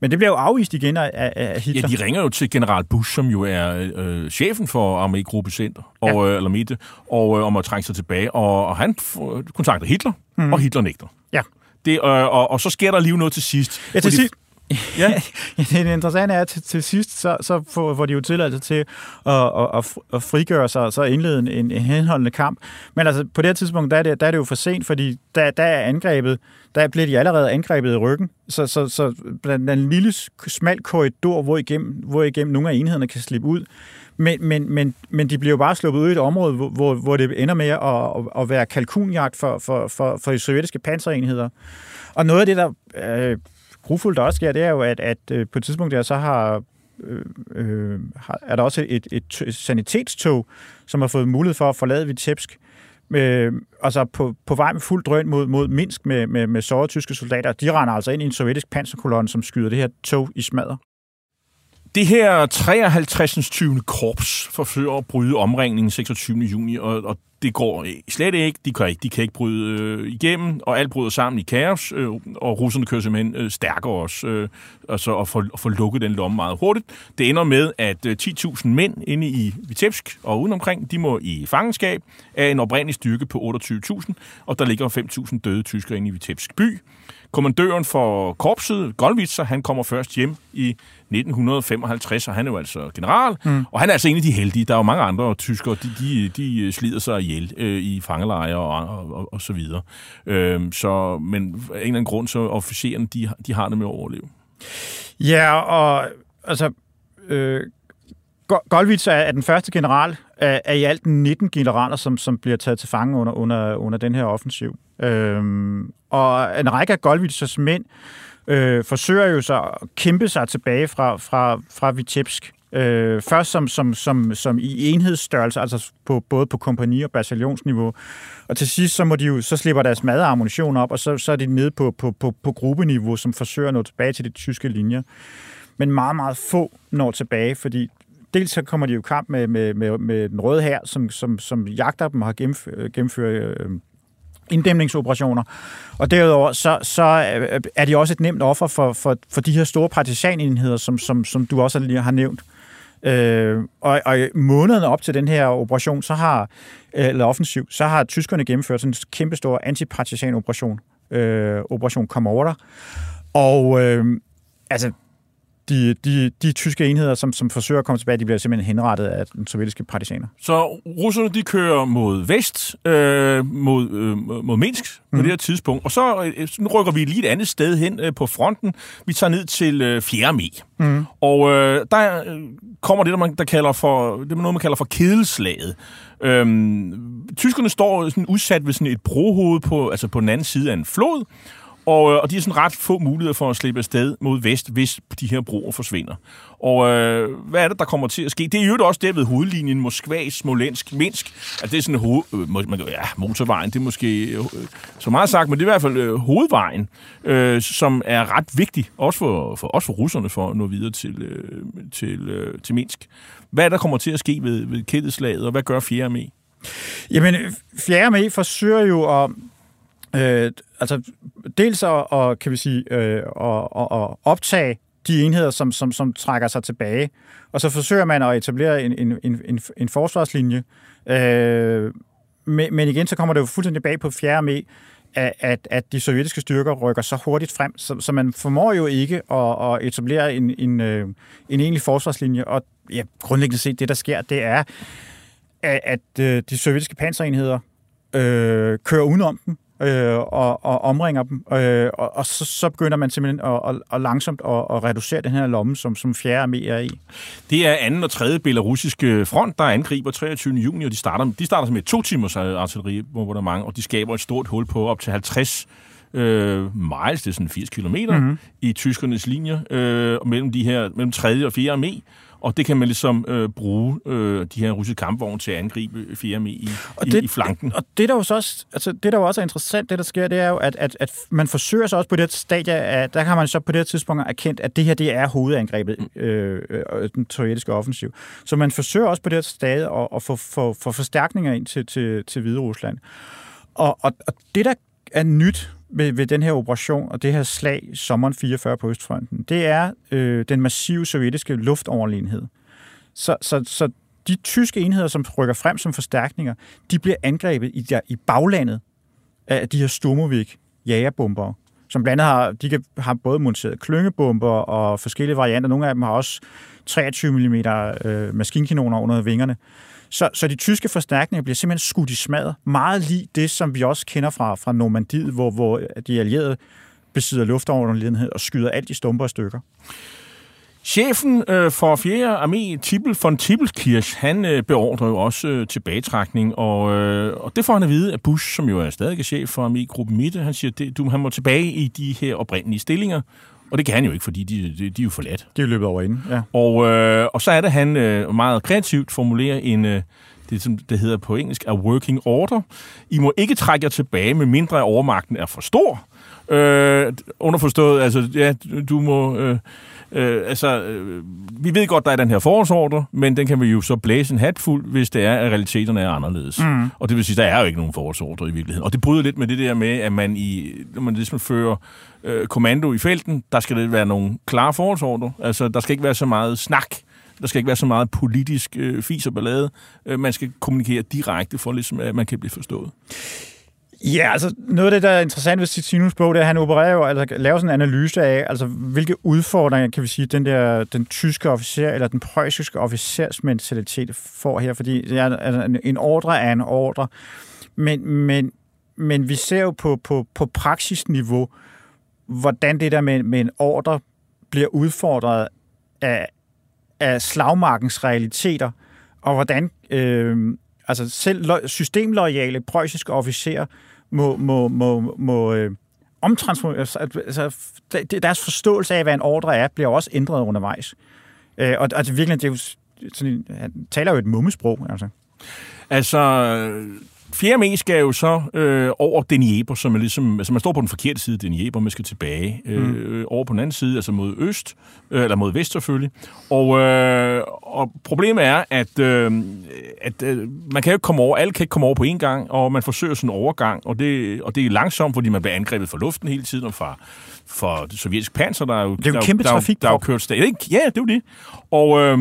Men det bliver jo afvist igen af, af Hitler. Ja, de ringer jo til general Bush, som jo er øh, chefen for Armégruppe Center, og, ja. øh, eller Mitte, og øh, om at trænge sig tilbage. Og, og han kontakter Hitler, mm. og Hitler nægter. Ja. Det, øh, og, og så sker der lige noget til sidst. Ja, til sidst. Ja. ja, det interessante er, at til, til sidst, så, så får, får de jo tilladelse til at, at, at frigøre sig, og så indlede en, en henholdende kamp. Men altså, på det her tidspunkt, der er det, der er det jo for sent, fordi der, der er angrebet, der bliver de allerede angrebet i ryggen. Så, så, så blandt den lille, smal korridor, hvor igennem, hvor igennem nogle af enhederne kan slippe ud, men, men, men, men de bliver jo bare sluppet ud i et område, hvor, hvor det ender med at, at, at være kalkunjagt for, for, for, for de sovjetiske panserenheder. Og noget af det, der øh, grufuldt der også sker, det er jo, at, at øh, på et tidspunkt der, så har øh, øh, har, er der også et, et, et sanitetstog, som har fået mulighed for at forlade Vitebsk, øh, altså på, på vej med fuld drøn mod, mod Minsk med, med, med sårede tyske soldater. De render altså ind i en sovjetisk panserkolonne, som skyder det her tog i smadder. Det her 53. 20. korps forsøger at bryde omringningen 26. juni, og, og det går slet ikke. De kan ikke, de kan ikke bryde øh, igennem, og alt bryder sammen i kaos, øh, og russerne kører simpelthen øh, stærkere os, øh, altså at få, at få lukket den lomme meget hurtigt. Det ender med, at øh, 10.000 mænd inde i Vitebsk og udenomkring, de må i fangenskab af en oprindelig styrke på 28.000, og der ligger 5.000 døde tyskere inde i Vitebsk by. Kommandøren for korpset, Golwitzer, han kommer først hjem i 1955, og han er jo altså general, mm. og han er altså en af de heldige. Der er jo mange andre tyskere, de, de, de slider sig ihjel øh, i fangelejre og, og, og, og så videre. Øh, så, men af en eller anden grund, så officererne, de, de har det med at overleve. Ja, og altså... Øh Golwitz er, den første general af, af i alt 19 generaler, som, som bliver taget til fange under, under, under den her offensiv. Øhm, og en række af Golwitzers mænd øh, forsøger jo så at kæmpe sig tilbage fra, fra, fra Vitebsk. Øh, først som, som, som, som i enhedsstørrelse, altså på, både på kompagni- og bataljonsniveau. Og til sidst, så, må de jo, så slipper deres mad og ammunition op, og så, så er de nede på, på, på, på gruppeniveau, som forsøger at nå tilbage til de tyske linjer. Men meget, meget få når tilbage, fordi dels så kommer de jo i kamp med, med, med, med den røde her, som, som, som jagter dem og har gennemført, gennemført øh, inddæmningsoperationer. Og derudover så, så øh, er de også et nemt offer for, for, for de her store partisanenheder, som, som, som du også lige har nævnt. Øh, og, og månederne op til den her operation, så har, øh, eller offensiv, så har tyskerne gennemført sådan en kæmpe stor antipartisan operation, øh, operation Comorder. Og øh, altså, de, de, de tyske enheder, som, som forsøger at komme tilbage, de bliver simpelthen henrettet af den sovjetiske partisaner. Så russerne de kører mod vest, øh, mod, øh, mod Minsk på mm. det her tidspunkt. Og så øh, nu rykker vi lige et andet sted hen øh, på fronten. Vi tager ned til øh, 4. armé. Mm. Og øh, der øh, kommer det, der, man, der kalder for, det er noget, man kalder for kedelslaget. Øhm, tyskerne står sådan udsat ved sådan et brohoved på, altså på den anden side af en flod, og, øh, og de har sådan ret få muligheder for at slippe afsted mod vest, hvis de her broer forsvinder. Og øh, hvad er det, der kommer til at ske? Det er jo også der ved hovedlinjen Moskva, Smolensk, Minsk. At det er sådan hoved, øh, ja, motorvejen, det er måske øh, så meget sagt, men det er i hvert fald øh, hovedvejen, øh, som er ret vigtig, også for, for, også for russerne, for at nå videre til, øh, til, øh, til Minsk. Hvad er der kommer til at ske ved, ved kædeslaget, og hvad gør 4. armé? Jamen, 4. armé forsøger jo at Øh, altså, dels at, og, kan vi sige, øh, at, at optage de enheder, som, som, som trækker sig tilbage, og så forsøger man at etablere en, en, en, en forsvarslinje. Øh, men, men igen, så kommer det jo fuldstændig bag på 4. armé, at, at de sovjetiske styrker rykker så hurtigt frem, så, så man formår jo ikke at, at etablere en, en, øh, en egentlig forsvarslinje. Og ja, grundlæggende set, det der sker, det er, at, at øh, de sovjetiske panserenheder øh, kører udenom dem, øh, og, og omringer dem, øh, og, og så, så begynder man simpelthen at, at, at langsomt at, at reducere den her lomme, som, som fjerde armé er i. Det er anden og tredje belarusiske front, der angriber 23. juni, og de starter, de starter med to timers artilleribombardement, og de skaber et stort hul på op til 50 øh, miles, det er sådan 80 kilometer, mm-hmm. i tyskernes linjer øh, mellem de her mellem 3. og 4. armé. Og det kan man ligesom øh, bruge øh, de her russiske kampvogne til at angribe 4. armé i, og det, i, i flanken. Og det der jo så også, altså, det der jo også er interessant, det der sker, det er jo, at, at, at man forsøger sig også på det stadie, at der har man så på det tidspunkt erkendt, at det her det er hovedangrebet, mm. øh, øh, den sovjetiske offensiv. Så man forsøger også på det stadie at, at få, få, få forstærkninger ind til, til, til Hvide Rusland. Og, og, og det, der er nyt ved, ved den her operation og det her slag sommeren 44 på Østfronten, det er øh, den massive sovjetiske luftoverlegenhed. Så, så, så de tyske enheder, som rykker frem som forstærkninger, de bliver angrebet i, der, i baglandet af de her Sturmovik jagerbomber, som blandt andet har, de kan, har både monteret klyngebomber og forskellige varianter. Nogle af dem har også 23 mm øh, maskinkanoner under vingerne. Så, så de tyske forstærkninger bliver simpelthen skudt i smadret. Meget lige det, som vi også kender fra, fra Normandiet, hvor, hvor de allierede besidder luftoverledenhed og skyder alt i stumper og stykker. Chefen øh, for 4. armé, Tippel von Tippelkirch, han øh, beordrer jo også øh, tilbagetrækning, og, øh, og det får han at vide af Bush, som jo er stadig chef for armégruppen Mitte. Han siger, at du, han må tilbage i de her oprindelige stillinger, og det kan han jo ikke, fordi de, de, de er jo forladt. De er løbet over inden, ja. Og, øh, og så er det, han øh, meget kreativt formulerer en... Øh, det, som det hedder på engelsk, a working order. I må ikke trække jer tilbage, med mindre overmagten er for stor. Øh, underforstået, altså, ja, du må... Øh, Øh, altså, øh, vi ved godt, der er den her forårsordre, men den kan vi jo så blæse en hat fuld, hvis det er, at realiteterne er anderledes. Mm. Og det vil sige, der er jo ikke nogen forårsordre i virkeligheden. Og det bryder lidt med det der med, at man i, når man ligesom fører øh, kommando i felten, der skal det være nogle klare forårsordre. Altså, der skal ikke være så meget snak. Der skal ikke være så meget politisk øh, fis og ballade. Øh, man skal kommunikere direkte, for ligesom, at man kan blive forstået. Ja, altså noget af det, der er interessant ved Titinus bog, det er, at han opererer jo, altså laver sådan en analyse af, altså hvilke udfordringer, kan vi sige, den der, den tyske officer, eller den preussiske officersmentalitet får her, fordi det er, altså, en ordre er en ordre, men, men, men vi ser jo på, på, på praksisniveau, hvordan det der med, med en ordre bliver udfordret af, af slagmarkens realiteter, og hvordan øh, altså selv systemlojale preussiske officerer må, må, må, må øh, omtransformeres. altså, altså deres forståelse af, hvad en ordre er, bliver også ændret undervejs. Øh, og altså virkelig, det er jo sådan, han taler jo et mummesprog, altså. Altså, Fjerde armé skal jo så øh, over Dnieper, som er ligesom, altså man står på den forkerte side af Dnieper, man skal tilbage øh, mm. over på den anden side, altså mod øst, øh, eller mod vest selvfølgelig. Og, øh, og problemet er, at, øh, at øh, man kan jo ikke komme over, alle kan ikke komme over på en gang, og man forsøger sådan en overgang, og det, og det er langsomt, fordi man bliver angrebet fra luften hele tiden, og fra, for det sovjetiske panser, der er jo... Det er jo kæmpe der, trafik der, der er jo kørt stadig. Ja, det er jo det. Og... Øh,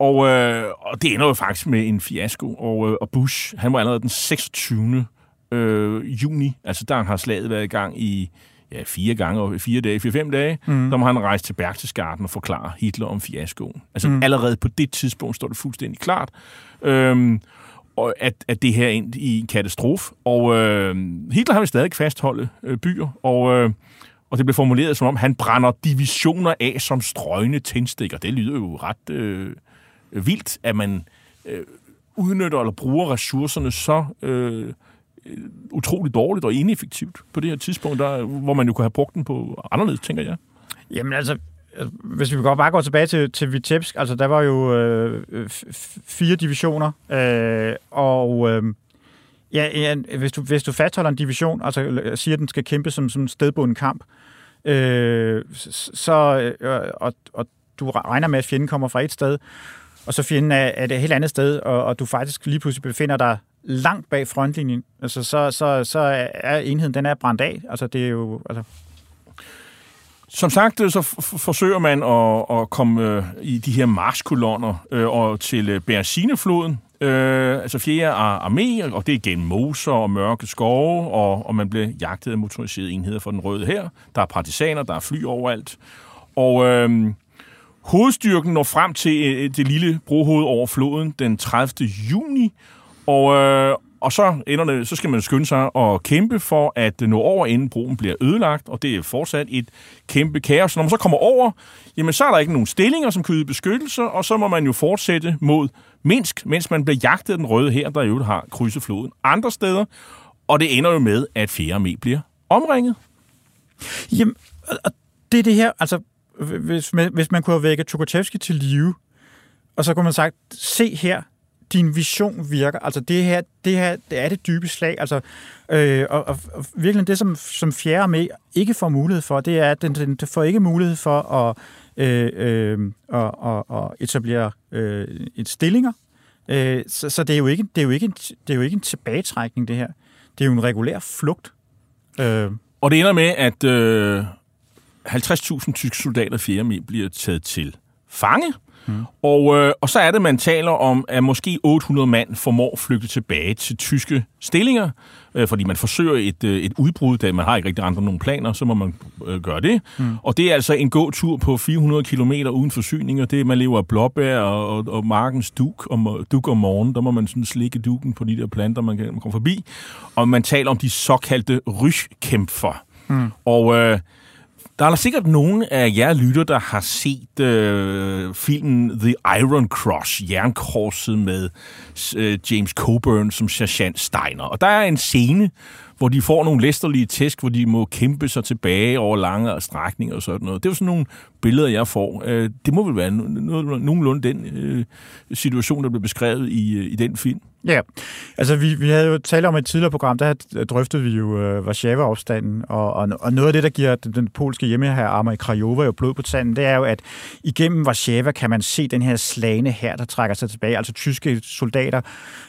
og, øh, og det ender jo faktisk med en fiasko, og, øh, og Bush, han var allerede den 26. Øh, juni, altså der har slaget været i gang i, ja, fire gange, og fire dage, fire-fem dage, mm. så må han rejse til Berchtesgaden og forklare Hitler om fiaskoen. Altså mm. allerede på det tidspunkt står det fuldstændig klart, øhm, og at, at det her er endt i en katastrofe. Og øh, Hitler har vil stadig fastholde øh, byer, og, øh, og det blev formuleret som om, han brænder divisioner af som strøgne tændstikker. Det lyder jo ret øh, vildt, at man øh, udnytter eller bruger ressourcerne så øh, utroligt dårligt og ineffektivt på det her tidspunkt, der, hvor man jo kunne have brugt den på anderledes, tænker jeg. Jamen altså, øh, hvis vi går bare går tilbage til, til Vitebsk, altså der var jo øh, fire divisioner, øh, og øh, ja, ja, hvis, du, hvis du fastholder en division, altså siger, at den skal kæmpe som, som en stedbunden kamp, øh, så, øh, og, og du regner med, at fjenden kommer fra et sted, og så fjenden er, er et helt andet sted, og, og du faktisk lige pludselig befinder dig langt bag frontlinjen, altså så, så, så er enheden, den er brændt af. Altså det er jo, altså, som sagt, øh, så forsøger man at, at komme øh, i de her marskkolonner øh, og til øh, Bersinefloden, øh, altså 4. armé, og det er gennem moser og mørke skove, og, og man bliver jagtet af motoriserede enheder for den røde her. Der er partisaner, der er fly overalt. Og øh, hovedstyrken når frem til øh, det lille brohoved over floden den 30. juni, og, øh, og så, ender det, så skal man skynde sig og kæmpe for at nå over, inden broen bliver ødelagt, og det er fortsat et kæmpe kaos. Når man så kommer over, jamen så er der ikke nogen stillinger, som kan yde beskyttelse, og så må man jo fortsætte mod Minsk, mens man bliver jagtet af den røde her, der jo har krydset floden andre steder, og det ender jo med, at 4. armé bliver omringet. Jamen, og det er det her, altså, hvis man, hvis man kunne have vækket Tukhachevski til live, og så kunne man sagt, se her, din vision virker. Altså det her, det her det er det dybe slag. Altså, øh, og, og, og virkelig det, som, som fjerde med ikke får mulighed for, det er, at den, den får ikke mulighed for at, øh, øh, at, at, at etablere øh, et stillinger. Øh, så, så det er jo ikke, det er jo ikke en, det er jo ikke en tilbagetrækning, det her. Det er jo en regulær flugt. Øh. Og det ender med, at øh, 50.000 tyske soldater 4. bliver taget til fange. Mm. Og, øh, og så er det, man taler om, at måske 800 mand formår flygte tilbage til tyske stillinger, øh, fordi man forsøger et, øh, et udbrud, da man har ikke rigtig andre nogen planer, så må man øh, gøre det. Mm. Og det er altså en gåtur på 400 km uden forsyninger. Det er, man lever af blåbær og, og, og markens duk om, duk om morgenen. Der må man sådan slikke duken på de der planter, man kan man komme forbi. Og man taler om de såkaldte ryskæmper. Mm. Og... Øh, der er sikkert nogen af jer lytter, der har set øh, filmen The Iron Cross, jernkorset med øh, James Coburn som sergeant Steiner. Og der er en scene, hvor de får nogle læsterlige tæsk, hvor de må kæmpe sig tilbage over lange strækninger og sådan noget. Det er jo sådan nogle billeder, jeg får. Øh, det må vel være nogenlunde den øh, situation, der blev beskrevet i, øh, i den film. Ja, altså vi, vi havde jo talt om et tidligere program, der øh, drøftede vi jo øh, Warszawa-opstanden, og, og, og noget af det, der giver den, den polske hjemme her, i Krajova, jo blod på tanden, det er jo, at igennem Warszawa kan man se den her slagende her, der trækker sig tilbage, altså tyske soldater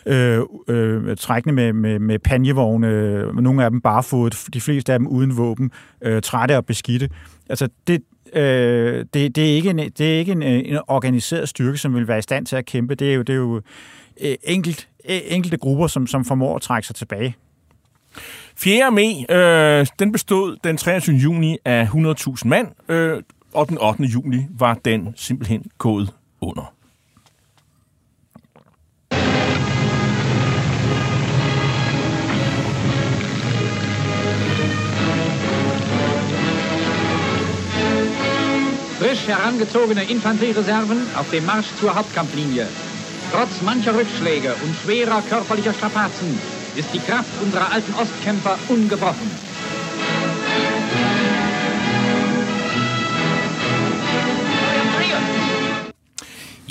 øh, øh, trækkende med, med, med panjevogne, øh, nogle af dem barefodet, de fleste af dem uden våben, øh, trætte og beskidte. Altså det, øh, det, det er ikke, en, det er ikke en, en organiseret styrke, som vil være i stand til at kæmpe. Det er jo, det er jo øh, enkelt, enkelte grupper, som, som formår at trække sig tilbage. 4. armé, øh, den bestod den 23. juni af 100.000 mand, øh, og den 8. juli var den simpelthen gået under. Frisch herangezogene Infanteriereserven auf dem Marsch zur Hauptkampflinie. Trotz mancher Rückschläge und schwerer körperlicher Strapazen ist die Kraft unserer alten Ostkämpfer ungebrochen.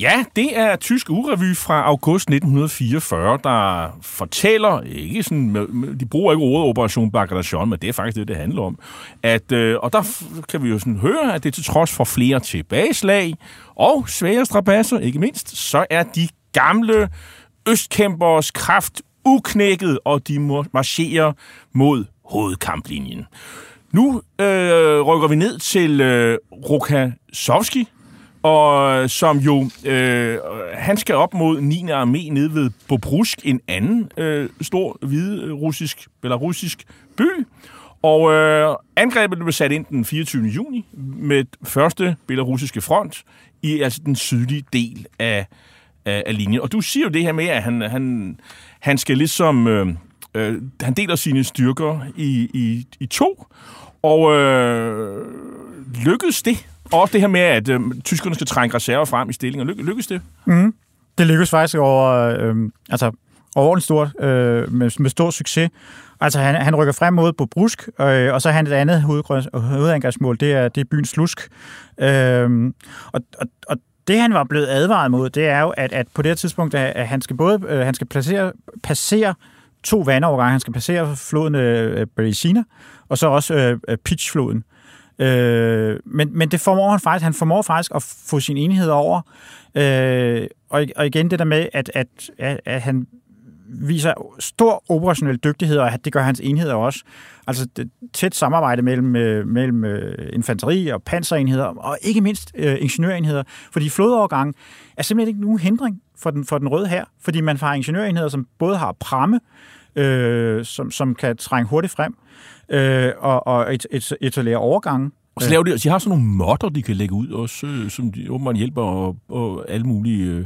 Ja, det er tysk urevy fra august 1944, der fortæller, ikke sådan, de bruger ikke ordet Operation Bagration, men det er faktisk det, det handler om. At, øh, og der kan vi jo sådan høre, at det til trods for flere tilbageslag og svære strabasser, ikke mindst, så er de gamle østkæmperes kraft uknækket, og de marcherer mod hovedkamplinjen. Nu øh, rykker vi ned til øh, Rukasovski, og øh, som jo, øh, han skal op mod 9. armé nede ved Bobrusk, en anden øh, stor hvide russisk, belarusisk by. Og øh, angrebet blev sat ind den 24. juni med første belarusiske front i altså den sydlige del af, af, af linjen. Og du siger jo det her med, at han, han, han skal ligesom... Øh, øh, han deler sine styrker i, i, i to, og øh, lykkedes det? Og det her med, at øh, tyskerne skal trænge reserver frem i stillinger. Lyk, lykkedes det? Mm. Det lykkedes faktisk over, øh, altså, overordentligt stort, øh, med, med stor succes. Altså, han, han rykker frem mod Bobrusk, øh, og så han et andet hovedangrebsmål, det er, det er byen Slusk. Øh, og, og, og det, han var blevet advaret mod, det er jo, at, at på det her tidspunkt, at han skal både øh, han skal placere, passere to vandovergange. Han skal passere floden øh, øh Beresina, og så også øh, øh Pitchfloden. Øh, men, men det formår han faktisk. Han formår faktisk at få sin enhed over. Øh, og, og igen det der med, at, at, at, at han viser stor operationel dygtighed, og det gør hans enheder også. Altså tæt samarbejde mellem, øh, mellem øh, infanteri og panserenheder, og ikke mindst øh, ingeniørenheder. Fordi flodovergangen er simpelthen ikke nogen hindring for den, for den røde her, fordi man har ingeniørenheder, som både har pramme, øh, som, som kan trænge hurtigt frem, øh, og, og et, et, etablere overgange. Og så laver de, de har sådan nogle modder, de kan lægge ud også, øh, som de åbenbart hjælper, og, og alle mulige... Øh,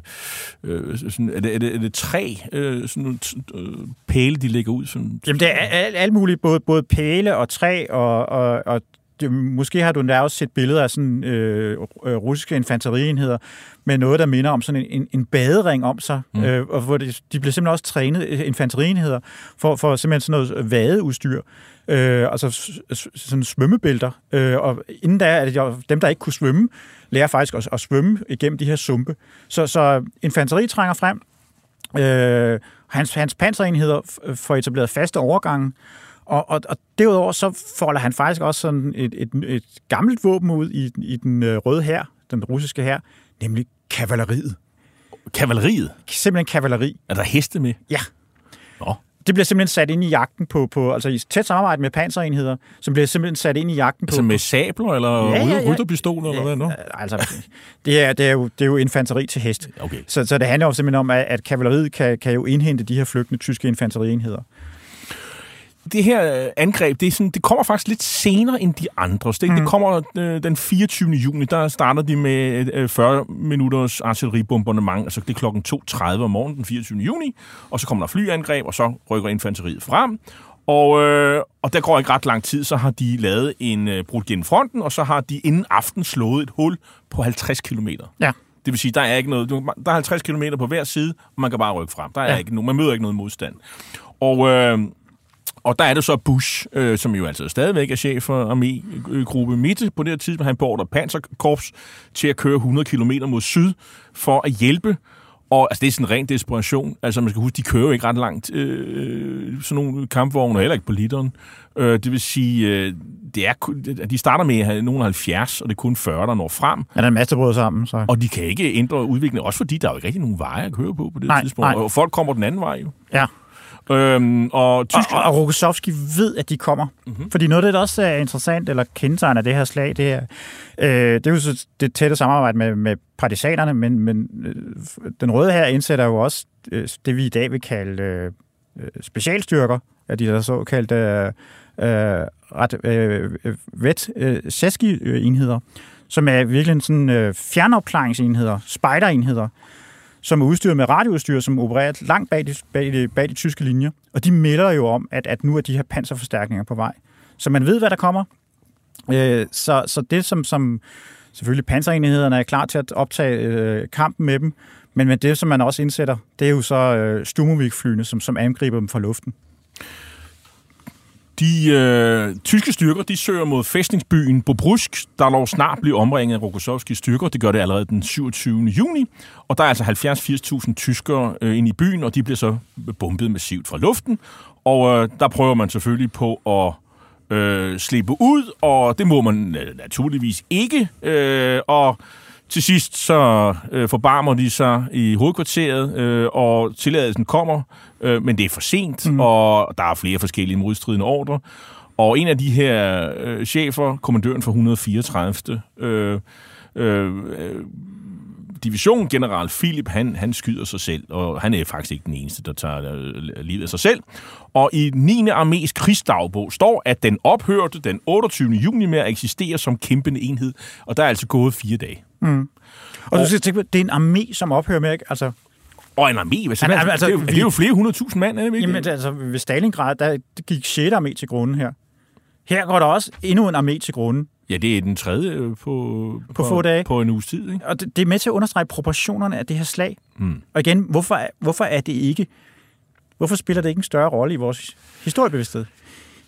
øh, sådan, er, det, er, det, er det træ, øh, sådan nogle øh, pæle, de lægger ud? Sådan, Jamen, det er alt, alt muligt, både, både pæle og træ, og, og, og det, måske har du endda også set billeder af sådan øh, øh, russiske infanterienheder med noget, der minder om sådan en, en badering om sig, mm. øh, og hvor de, de bliver simpelthen også trænet, øh, infanterienheder, for, for simpelthen sådan noget vadeudstyr, øh, altså sådan svømmebælter, øh, og inden da er det dem, der ikke kunne svømme, lærer faktisk at, at svømme igennem de her sumpe. Så, så infanteri trænger frem, øh, hans, hans panserenheder får etableret faste overgange, og, og, og derudover så folder han faktisk også sådan et, et, et gammelt våben ud i, i den øh, røde her, den russiske her, nemlig kavaleriet. Kavaleriet? Simpelthen kavaleri. Er der heste med? Ja. Nå. Det bliver simpelthen sat ind i jagten på, på altså i tæt samarbejde med panserenheder, som bliver simpelthen sat ind i jagten altså på... med sabler eller ja, ja, ja. rytterpistoler, eller hvad nu? Altså, det er, det, er jo, det er jo infanteri til hest. Okay. Så, så det handler jo simpelthen om, at, at kavaleriet kan, kan jo indhente de her flygtende tyske infanterienheder det her øh, angreb, det, er sådan, det kommer faktisk lidt senere end de andre. Det, mm. det kommer øh, den 24. juni, der starter de med øh, 40 minutters artilleribombardement, altså det er klokken 2.30 om morgenen den 24. juni, og så kommer der flyangreb, og så rykker infanteriet frem. Og, øh, og der går ikke ret lang tid, så har de lavet en øh, brudt gennem fronten, og så har de inden aften slået et hul på 50 km. Ja. Det vil sige, der er ikke noget, der er 50 km på hver side, og man kan bare rykke frem. Der er ja. ikke man møder ikke noget modstand. Og øh, og der er det så Bush, øh, som jo altså stadigvæk er chef for armégruppe Mitte på det her tidspunkt. Han beordrer Panzerkorps til at køre 100 km mod syd for at hjælpe og altså, det er sådan en ren desperation. Altså, man skal huske, de kører jo ikke ret langt. Øh, sådan nogle kampvogne, heller ikke på literen. Øh, det vil sige, øh, det er, de starter med nogen 70, og det er kun 40, der når frem. Ja, der er en masse brød sammen. Så. Og de kan ikke ændre udviklingen, også fordi der er jo ikke rigtig nogen veje at køre på på det nej, tidspunkt. Nej. Og folk kommer den anden vej jo. Ja. Øhm, og, Tyskland... og, og Rokossovski ved, at de kommer. Mm-hmm. Fordi noget af det, der også er interessant, eller kendetegner det her slag, det er, øh, det er jo så det tætte samarbejde med, med partisanerne, men, men øh, den røde her indsætter jo også øh, det, vi i dag vil kalde øh, specialstyrker, af de der såkaldte øh, ret øh, vet øh, enheder som er virkelig sådan øh, fjernopklaringsenheder, spejderenheder, som er udstyret med radioudstyr, som opererer langt bag de, bag, de, bag de tyske linjer. Og de melder jo om, at, at nu er de her panserforstærkninger på vej. Så man ved, hvad der kommer. Øh, så, så det, som, som selvfølgelig panserenhederne er klar til at optage øh, kampen med dem, men, men det, som man også indsætter, det er jo så øh, Stumovik-flyene, som, som angriber dem fra luften. De øh, tyske styrker de søger mod fæstningsbyen Bobrusk, der lov snart bliver omringet af Rokossovskis styrker. Det gør det allerede den 27. juni. Og der er altså 70-80.000 tyskere øh, inde i byen, og de bliver så bombet massivt fra luften. Og øh, der prøver man selvfølgelig på at øh, slippe ud, og det må man øh, naturligvis ikke. Øh, og til sidst så øh, forbarmer de sig i hovedkvarteret, øh, og tilladelsen kommer, øh, men det er for sent, mm. og der er flere forskellige modstridende ordre. Og en af de her øh, chefer, kommandøren for 134. Øh, øh, division, general Philip, han, han skyder sig selv, og han er faktisk ikke den eneste, der tager øh, livet af sig selv. Og i 9. armés krigsdagbog står, at den ophørte den 28. juni med at eksistere som kæmpende enhed, og der er altså gået fire dage. Mm. Og du skal tænke på, det er en armé, som ophører med, ikke? altså Og en armé, hvad så? Han er- Altså, altså, det, er jo, vi- det er jo flere hundredtusind mand, er det ikke? Jamen, altså, ved Stalingrad, der gik 6. armé til grunden her. Her går der også endnu en armé til grunden. Ja, det er den tredje øh, på, På få dage. På en uges tid, ikke? Og det, det er med til at understrege proportionerne af det her slag. Mm. Og igen, hvorfor, hvorfor er det ikke... Hvorfor spiller det ikke en større rolle i vores historiebevidsthed?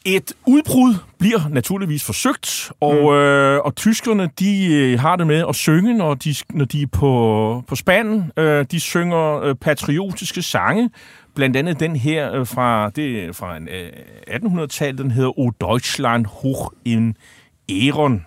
Et udbrud bliver naturligvis forsøgt, og, mm. øh, og tyskerne de øh, har det med at synge, når de, når de er på, på spanden. Øh, de synger øh, patriotiske sange, blandt andet den her øh, fra, det fra en, øh, 1800-tallet, den hedder O Deutschland hoch in Ehren.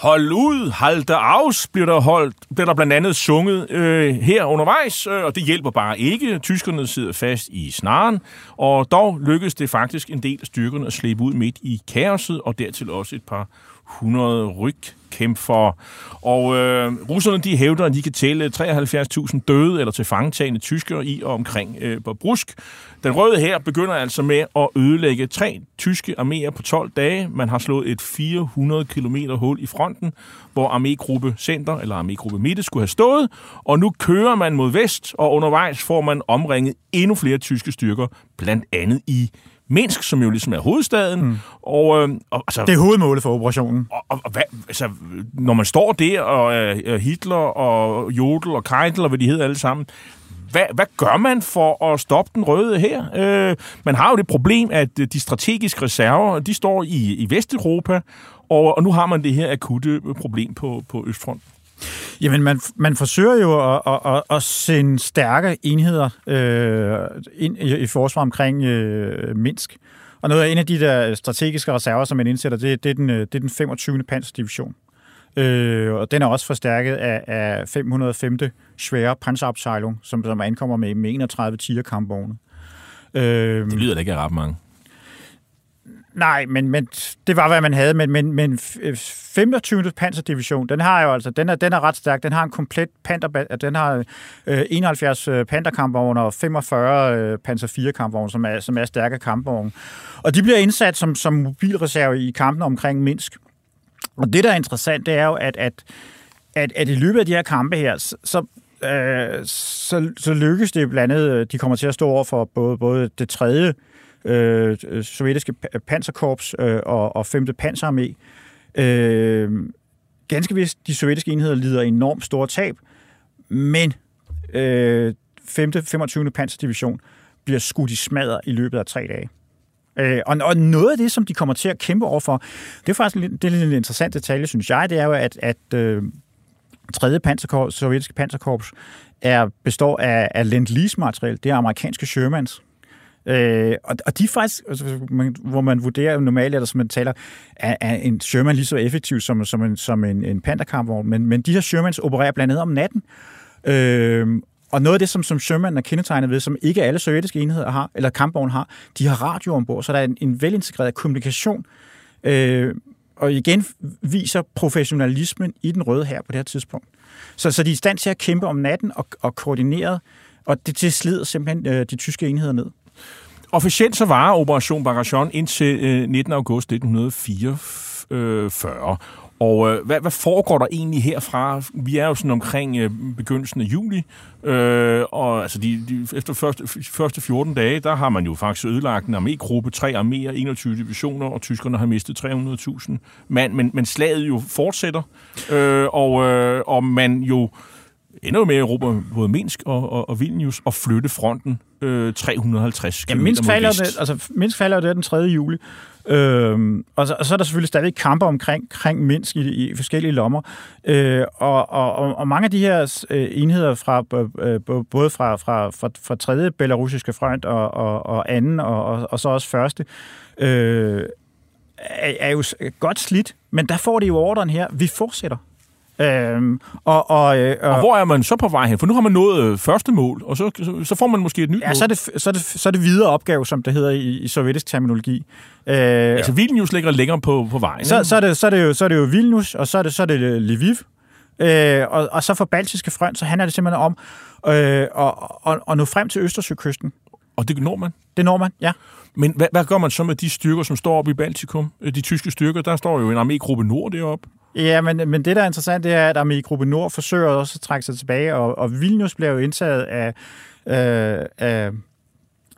Hold ud, hold da aus, bliver der, holdt, bliver der blandt andet sunget øh, her undervejs, øh, og det hjælper bare ikke. Tyskerne sidder fast i snaren, og dog lykkedes det faktisk en del af styrkerne at slippe ud midt i kaoset, og dertil også et par hundrede rygkæmpere. Og øh, russerne de hævder, at de kan tælle 73.000 døde eller tilfangetagende tyskere i og omkring øh, Bobrusk. Den røde her begynder altså med at ødelægge tre tyske arméer på 12 dage. Man har slået et 400 km hul i fronten, hvor armégruppe Center eller armégruppe Mitte skulle have stået. Og nu kører man mod vest, og undervejs får man omringet endnu flere tyske styrker, blandt andet i Minsk, som jo ligesom er hovedstaden. Mm. Og, øh, og, altså, Det er hovedmålet for operationen. og, og, og hvad, altså, når man står der, og øh, Hitler og Jodel og Keitel og hvad de hedder alle sammen, hvad, hvad gør man for at stoppe den røde her? Øh, man har jo det problem, at øh, de strategiske reserver, de står i, i Vesteuropa, og, og nu har man det her akutte problem på, på Østfront. Jamen, man, man forsøger jo at, at, at, at sende stærke enheder øh, ind i, i forsvar omkring øh, Minsk. Og noget af en af de der strategiske reserver, som man indsætter, det, det, er, den, øh, det er den 25. panserdivision. Øh, og den er også forstærket af, af 505. svære panserabsejlung, som, som ankommer med, med 31 tigerkampvogne. Øh, Det lyder da ikke af ret mange. Nej, men, men det var, hvad man havde. Men, men, men 25. Øh, panserdivision, den har jo altså, den er, den er ret stærk. Den har en komplet panter, den har øh, 71 øh, panterkampvogne og 45 øh, panser 4 kampvogne, som er, som er stærke kampvogne. Og de bliver indsat som, som mobilreserve i kampen omkring Minsk. Og det, der er interessant, det er jo, at, at, at, at i løbet af de her kampe her, så, så øh, så, så lykkes det blandt andet, øh, de kommer til at stå over for både, både det tredje Øh, øh, sovjetiske panserkorps øh, og, og 5. panserarmé. Øh, ganske vist, de sovjetiske enheder lider enormt store tab, men øh, 5. 25. panserdivision bliver skudt i smadret i løbet af tre dage. Øh, og, og noget af det, som de kommer til at kæmpe overfor, det er faktisk det er en interessant detalje, synes jeg, det er jo, at, at øh, 3. Panserkorps, sovjetiske panserkorps er, består af, af Lend-Lease-materiel. Det er amerikanske Shermans. Øh, og, og de er faktisk, altså, man, hvor man vurderer normalt, eller som man taler, er, er en Sherman lige så effektiv som, som en, som en, en panterkampvogn, men, men de her Shermans opererer blandt andet om natten. Øh, og noget af det, som, som Sherman er kendetegnet ved, som ikke alle sovjetiske enheder har, eller kampvogne har, de har radio ombord, så der er en, en velintegreret kommunikation. Øh, og igen viser professionalismen i den røde her på det her tidspunkt. Så, så de er i stand til at kæmpe om natten og, og koordineret, og det, det slider simpelthen øh, de tyske enheder ned. Officielt så varer Operation Barajon indtil øh, 19. august 1944. Øh, og øh, hvad, hvad foregår der egentlig herfra? Vi er jo sådan omkring øh, begyndelsen af juli, øh, og altså de, de, efter første, første 14 dage, der har man jo faktisk ødelagt en armégruppe, tre arméer, 21 divisioner, og tyskerne har mistet 300.000 mand, men, men slaget jo fortsætter, øh, og, øh, og man jo ender jo med at erobre både Minsk og, og, og Vilnius og flytte fronten øh, 350 Ja, km Minsk mod falder, det, altså, Minsk falder jo der den 3. juli. Øhm, og, så, og så er der selvfølgelig stadig kampe omkring, omkring Minsk i, i forskellige lommer. Øh, og, og, og, mange af de her øh, enheder, fra, øh, b- både fra, fra, fra, fra 3. belarusiske front og, og, og anden, og, og, og så også første, øh, er, er jo godt slidt. Men der får de jo ordren her, vi fortsætter. Øhm, og, og, øh, Og hvor er man så på vej hen? For nu har man nået øh, første mål, og så, så, så får man måske et nyt Ja, mål. så er, det, så, er det, så er det videre opgave, som det hedder i, i sovjetisk terminologi. Øh, Altså Vilnius ligger længere på, på vejen. så, så, er det, så, er det jo, så er det jo Vilnius, og så er det, så er det Lviv. Øh, og, og så for Baltiske front, så handler det simpelthen om øh, at, at, at nå frem til Østersøkysten. Og det når man. Det når man, ja. Men hvad, hvad gør man så med de styrker, som står oppe i Baltikum? Øh, De tyske styrker, der står jo en armégruppe nord deroppe. Ja, men, men det, der er interessant, det er, at Armégruppe Nord forsøger også at trække sig tilbage, og, og Vilnius bliver jo indtaget af, øh, af,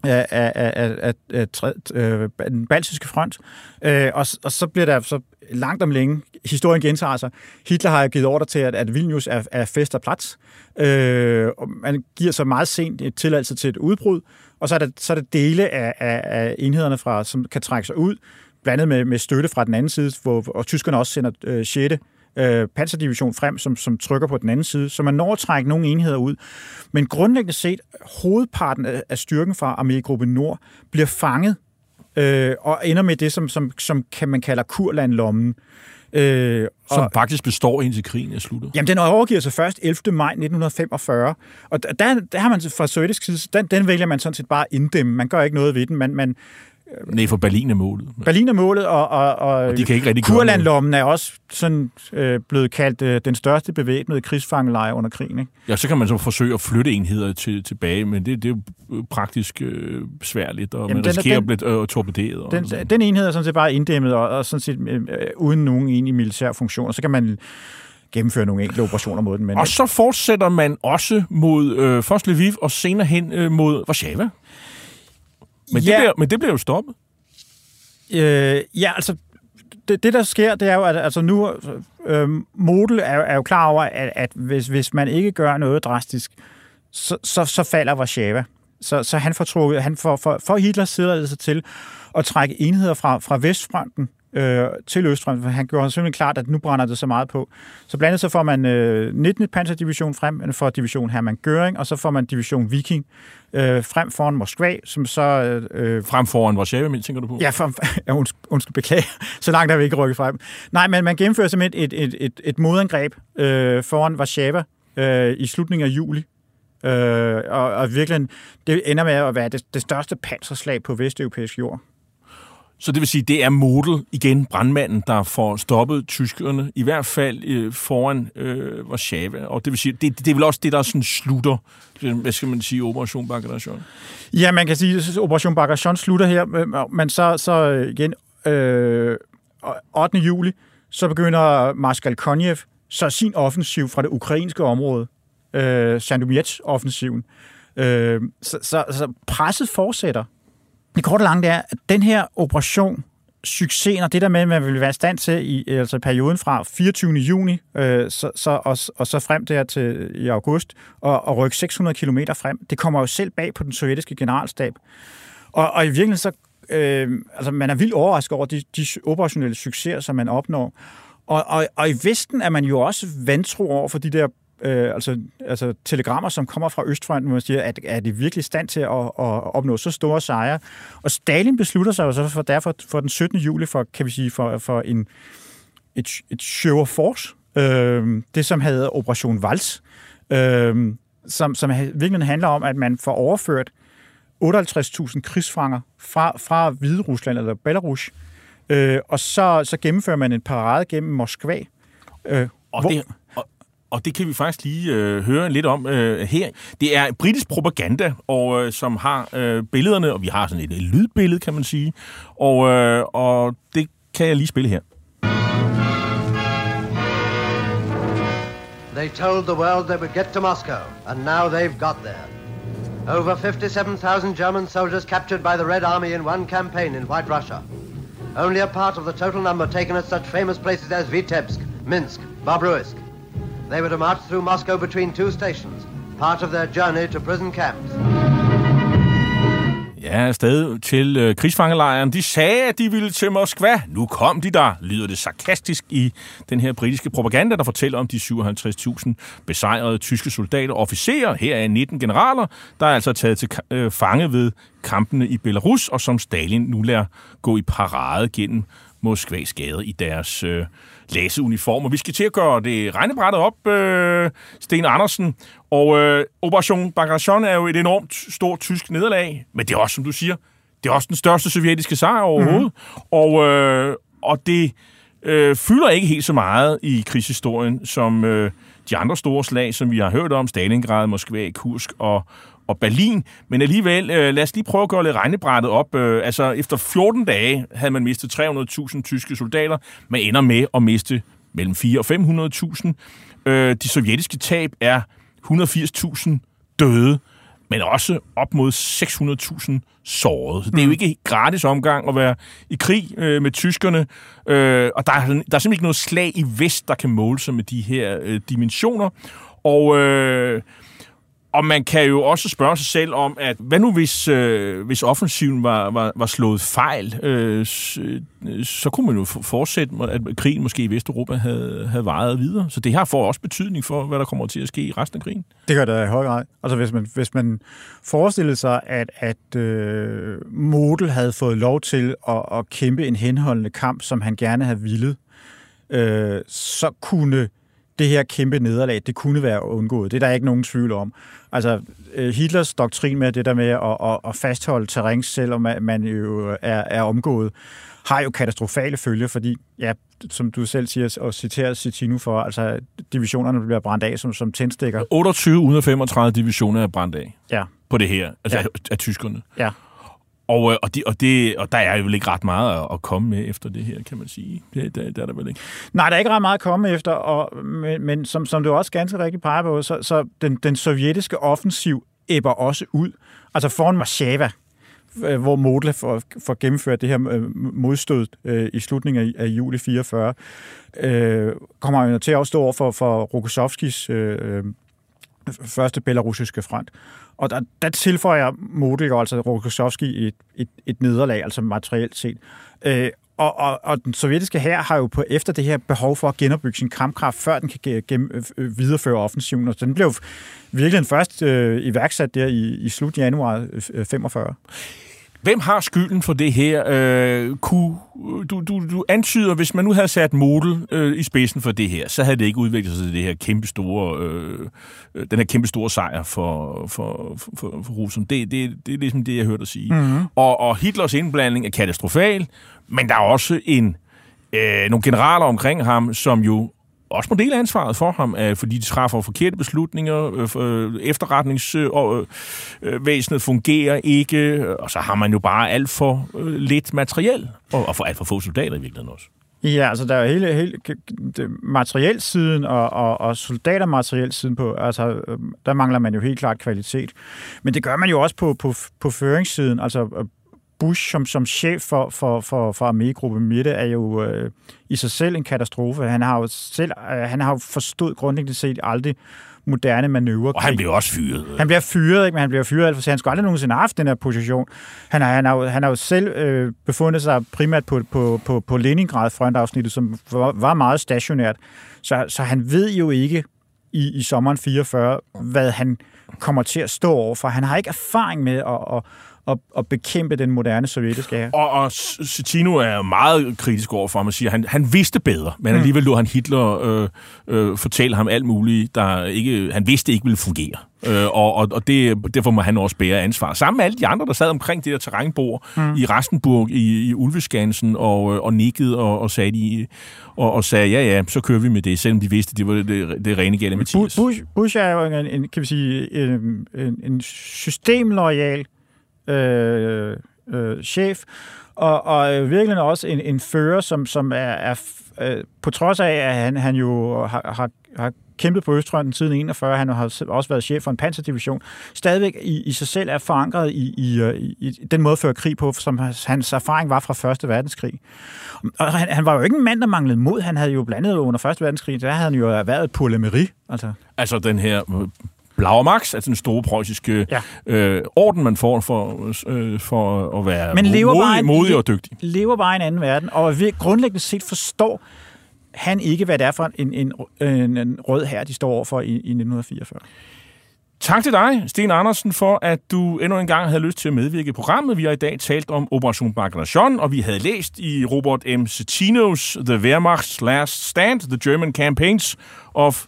af, af, af, af, af, øh, den baltiske front, øh, og, og så bliver der så langt om længe, historien gentager sig, Hitler har givet ordre til, at, at Vilnius er, er fest og plads, øh, og man giver så meget sent et tilladelse til et udbrud, og så er der, så er der dele af, af, af enhederne, fra, som kan trække sig ud, blandet med, med støtte fra den anden side, hvor, og tyskerne også sender øh, 6. Øh, panserdivision frem, som, som trykker på den anden side, så man når at trække nogle enheder ud. Men grundlæggende set, hovedparten af, af styrken fra Armégruppe Nord bliver fanget øh, og ender med det, som, som, som kan man kalder Kurlandlommen. Øh, Som og, faktisk består indtil krigen er sluttet. Jamen, den overgiver sig først 11. maj 1945, og der, der, der har man fra sovjetisk side, den, den vælger man sådan set bare at inddæmme. Man gør ikke noget ved den. Man, man, Nej, for Berlin er målet. Berlin er målet, og, og, og, Og de kan ikke rigtig Kurlandlommen er også sådan, øh, blevet kaldt øh, den største bevæbnede krigsfangelejr under krigen. Ikke? Ja, så kan man så forsøge at flytte enheder til, tilbage, men det, det er jo praktisk øh, sværligt, og Jamen, man den er- risikerer den- at blive øh, torpederet. Den, sådan. den enhed er sådan set bare inddæmmet, og, og sådan set øh, øh, uden nogen egentlig militær funktion, og så kan man gennemføre nogle enkelte operationer mod den. Men, Og så fortsætter man også mod øh, først Lviv, og senere hen øh, mod Warszawa. Men, Ja. det bliver, men det bliver jo stoppet. Øh, ja, altså, det, det der sker, det er jo, at altså nu, øh, Model er, jo- er jo klar over, at, at hvis, hvis man ikke gør noget drastisk, så, så, så falder Warszawa. Så, så han får, trukket, han får, får, får Hitlers tilladelse til at trække enheder fra, fra Vestfronten øh, til for han gjorde simpelthen klart, at nu brænder det så meget på. Så blandt andet så får man øh, 19. Panserdivision frem, man får division Hermann Göring, og så får man division Viking øh, frem foran Moskva, som så... Øh, Frem foran Warszawa, tænker du på? Ja, for, ja undskyld, undskyld, beklage. Så langt har vi ikke rykket frem. Nej, men man gennemfører simpelthen et, et, et, et modangreb øh, foran Warszawa øh, i slutningen af juli. Øh, og, og virkelig, det ender med at være det, det største panserslag på vesteuropæisk jord. Så det vil sige, det er Model, igen brandmanden, der får stoppet tyskerne, i hvert fald øh, foran øh, Warszawa. Og det vil sige, det, det er vel også det, der sådan slutter, øh, hvad skal man sige, Operation Bagration. Ja, man kan sige, at Operation Bagration slutter her, men så, så øh, igen øh, 8. juli, så begynder Marskal Konjev så sin offensiv fra det ukrainske område, øh, Sandomierz-offensiven. Øh, så, så, så presset fortsætter. Det korte og lange det er, at den her operation, succesen og det der med, at man vil være i stand til i altså perioden fra 24. juni øh, så, så, og, og så frem der til i august og, og rykke 600 km frem, det kommer jo selv bag på den sovjetiske generalstab. Og, og i virkeligheden så, øh, altså man er vildt overrasket over de, de operationelle succeser, som man opnår. Og, og, og i Vesten er man jo også vantro over for de der øh, altså, altså telegrammer, som kommer fra Østfronten, hvor man siger, at er det virkelig stand til at, at opnå så store sejre? Og Stalin beslutter sig jo så for, derfor for den 17. juli for, kan vi sige, for, for en, et, et show of force. Øh, det, som hedder Operation Vals, øh, som, som virkelig handler om, at man får overført 58.000 krigsfanger fra, fra Hvide Rusland eller Belarus, øh, og så, så gennemfører man en parade gennem Moskva. Øh, Og hvor- det, og det kan vi faktisk lige øh, høre lidt om øh, her. Det er britisk propaganda, og øh, som har øh, billederne, og vi har sådan et, et lydbillede, kan man sige, og, øh, og det kan jeg lige spille her. They told the world they would get to Moscow, and now they've got there. Over 57,000 German soldiers captured by the Red Army in one campaign in White Russia. Only a part of the total number taken at such famous places as Vitebsk, Minsk, Bobruisk, They were to march through Moscow between two stations, part of their journey to prison camps. Ja, afsted til øh, krigsfangelejren. De sagde, at de ville til Moskva. Nu kom de der, lyder det sarkastisk i den her britiske propaganda, der fortæller om de 57.000 besejrede tyske soldater og officerer. Her er 19 generaler, der er altså taget til øh, fange ved kampene i Belarus, og som Stalin nu lader gå i parade gennem Moskvas gader i deres øh, læseuniformer. Vi skal til at gøre det regnebrættet op, øh, Sten Andersen. Og øh, Operation Bagration er jo et enormt stort tysk nederlag, men det er også, som du siger, det er også den største sovjetiske sejr overhovedet. Mm-hmm. Og, øh, og det øh, fylder ikke helt så meget i krigshistorien som øh, de andre store slag, som vi har hørt om, Stalingrad, Moskva, Kursk og, og Berlin. Men alligevel, øh, lad os lige prøve at gøre lidt regnebrættet op. Øh, altså, efter 14 dage havde man mistet 300.000 tyske soldater. Man ender med at miste mellem 4 og 500.000. Øh, de sovjetiske tab er 180.000 døde, men også op mod 600.000 sårede. Så det er jo ikke gratis omgang at være i krig øh, med tyskerne, øh, og der er, der er simpelthen ikke noget slag i vest, der kan måle sig med de her øh, dimensioner. Og øh, og man kan jo også spørge sig selv om, at hvad nu hvis, øh, hvis offensiven var, var, var slået fejl, øh, øh så kunne man jo fortsætte, at krigen måske i Vesteuropa havde, havde varet videre. Så det her får også betydning for, hvad der kommer til at ske i resten af krigen. Det gør det i høj grad. Altså hvis man, hvis man forestillede sig, at, at øh, Model havde fået lov til at, at kæmpe en henholdende kamp, som han gerne havde ville, øh, så kunne det her kæmpe nederlag, det kunne være undgået. Det er der ikke nogen tvivl om. Altså, øh, Hitlers doktrin med det der med at, at, at fastholde terræn, selvom man jo er, er omgået, har jo katastrofale følger, fordi, ja, som du selv siger, og citerer Citino for, altså divisionerne bliver brændt af som, som tændstikker. 28 ud af 35 divisioner er brændt af. Ja. På det her, altså ja. af, af tyskerne. Ja. Og, øh, og, de, og, det, og der er jo ikke ret meget at, komme med efter det her, kan man sige. Det, det, det er der vel ikke. Nej, der er ikke ret meget at komme efter, og, men, men som, som du også ganske rigtigt peger på, så, så den, den sovjetiske offensiv æbber også ud. Altså foran Warszawa, øh, hvor Modle får, får gennemført det her øh, modstød øh, i slutningen af, af juli 44, øh, kommer han til at stå over for, for Rokossovskis øh, første belarusiske front. Og der, der tilføjer Model altså Rokossovski et, et, et nederlag, altså materielt set. Øh, og, og, og den sovjetiske her har jo på efter det her behov for at genopbygge sin kampkraft, før den kan gennem, øh, øh, videreføre offensiven. Og den blev virkelig først øh, iværksat der i, i slut januar øh, 45. Hvem har skylden for det her? Øh, kunne, du, du, du antyder, hvis man nu havde sat Model øh, i spidsen for det her, så havde det ikke udviklet sig til det her kæmpe store, øh, den her kæmpe store sejr for, for, for, for Rusland. Det, det, det er ligesom det, jeg hørte dig sige. Mm-hmm. Og, og Hitlers indblanding er katastrofal, men der er også en, øh, nogle generaler omkring ham, som jo også må dele ansvaret for ham, øh, fordi de træffer forkerte beslutninger, øh, øh efterretningsvæsenet øh, fungerer ikke, øh, og så har man jo bare alt for øh, lidt materiel, og, og for alt for få soldater i virkeligheden også. Ja, altså der er hele, hele materielsiden og, og, og soldatermaterielsiden på, altså øh, der mangler man jo helt klart kvalitet. Men det gør man jo også på, på, på føringssiden, altså Bush som, som chef for, for, for, for armégruppe Midte er jo øh, i sig selv en katastrofe. Han har jo selv, øh, han har jo forstået grundlæggende set aldrig moderne manøvre. Og han bliver også fyret. Han bliver fyret, ikke? men han bliver fyret for Han skulle aldrig nogensinde have haft den her position. Han har, han har, han har jo selv øh, befundet sig primært på, på, på, på Leningrad frontafsnittet, som var, var meget stationært. Så, så han ved jo ikke i, i sommeren 44, hvad han kommer til at stå over for. Han har ikke erfaring med at, at at, at bekæmpe den moderne sovjetiske hær. Og, og Citino er meget kritisk over for ham og siger, at han, han vidste bedre, men mm. alligevel lå han Hitler øh, øh, fortælle ham alt muligt, der ikke, han vidste ikke ville fungere. Øh, og og, og det, derfor må han også bære ansvar. Sammen med alle de andre, der sad omkring det der terrænbord mm. i Rastenburg, i, i Ulveskansen, og, øh, og nikkede og, og sagde, de, og, og sagde, ja ja, så kører vi med det, selvom de vidste, det var det, det, det rene gælde Mathias. Bush, Bush er jo en, en, kan vi sige, en, en, en systemlojal øh, øh, chef, og, og virkelig også en, en fører, som, som er, er øh, på trods af, at han, han jo har, har, har kæmpet på Østfronten siden 41, han har også været chef for en panserdivision, stadigvæk i, i sig selv er forankret i, i, øh, i, den måde at føre krig på, som hans erfaring var fra Første Verdenskrig. Og han, han var jo ikke en mand, der manglede mod. Han havde jo blandet under Første Verdenskrig, der havde han jo været et polemeri. Altså. altså den her Blaumax, altså den store preussiske ja. øh, orden, man får for, øh, for at være Men lever modig, bare en, modig og dygtig. lever bare i en anden verden, og ved, grundlæggende set forstår han ikke, hvad det er for en, en, en, en rød her, de står overfor i, i 1944. Tak til dig, Sten Andersen, for at du endnu en gang havde lyst til at medvirke i programmet. Vi har i dag talt om Operation Bagration, og vi havde læst i Robert M. Cetinos The Wehrmacht's Last Stand, The German Campaigns of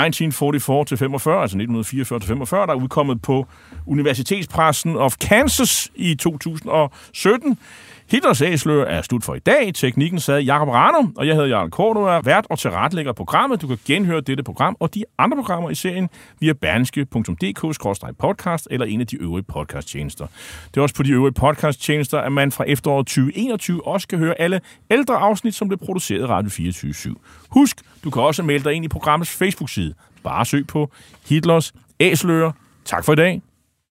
1944 til 45, altså 1944 til 45, der er udkommet på Universitetspressen of Kansas i 2017. Hitlers æsler er slut for i dag. Teknikken sad Jakob Rano, og jeg hedder Jarl Cordova, vært og tilretlægger programmet. Du kan genhøre dette program og de andre programmer i serien via berneske.dk-podcast eller en af de øvrige podcasttjenester. Det er også på de øvrige podcasttjenester, at man fra efteråret 2021 også kan høre alle ældre afsnit, som blev produceret i Radio 24 /7. Husk, du kan også melde dig ind i programmets Facebook-side. Bare søg på Hitlers Æsler. Tak for i dag.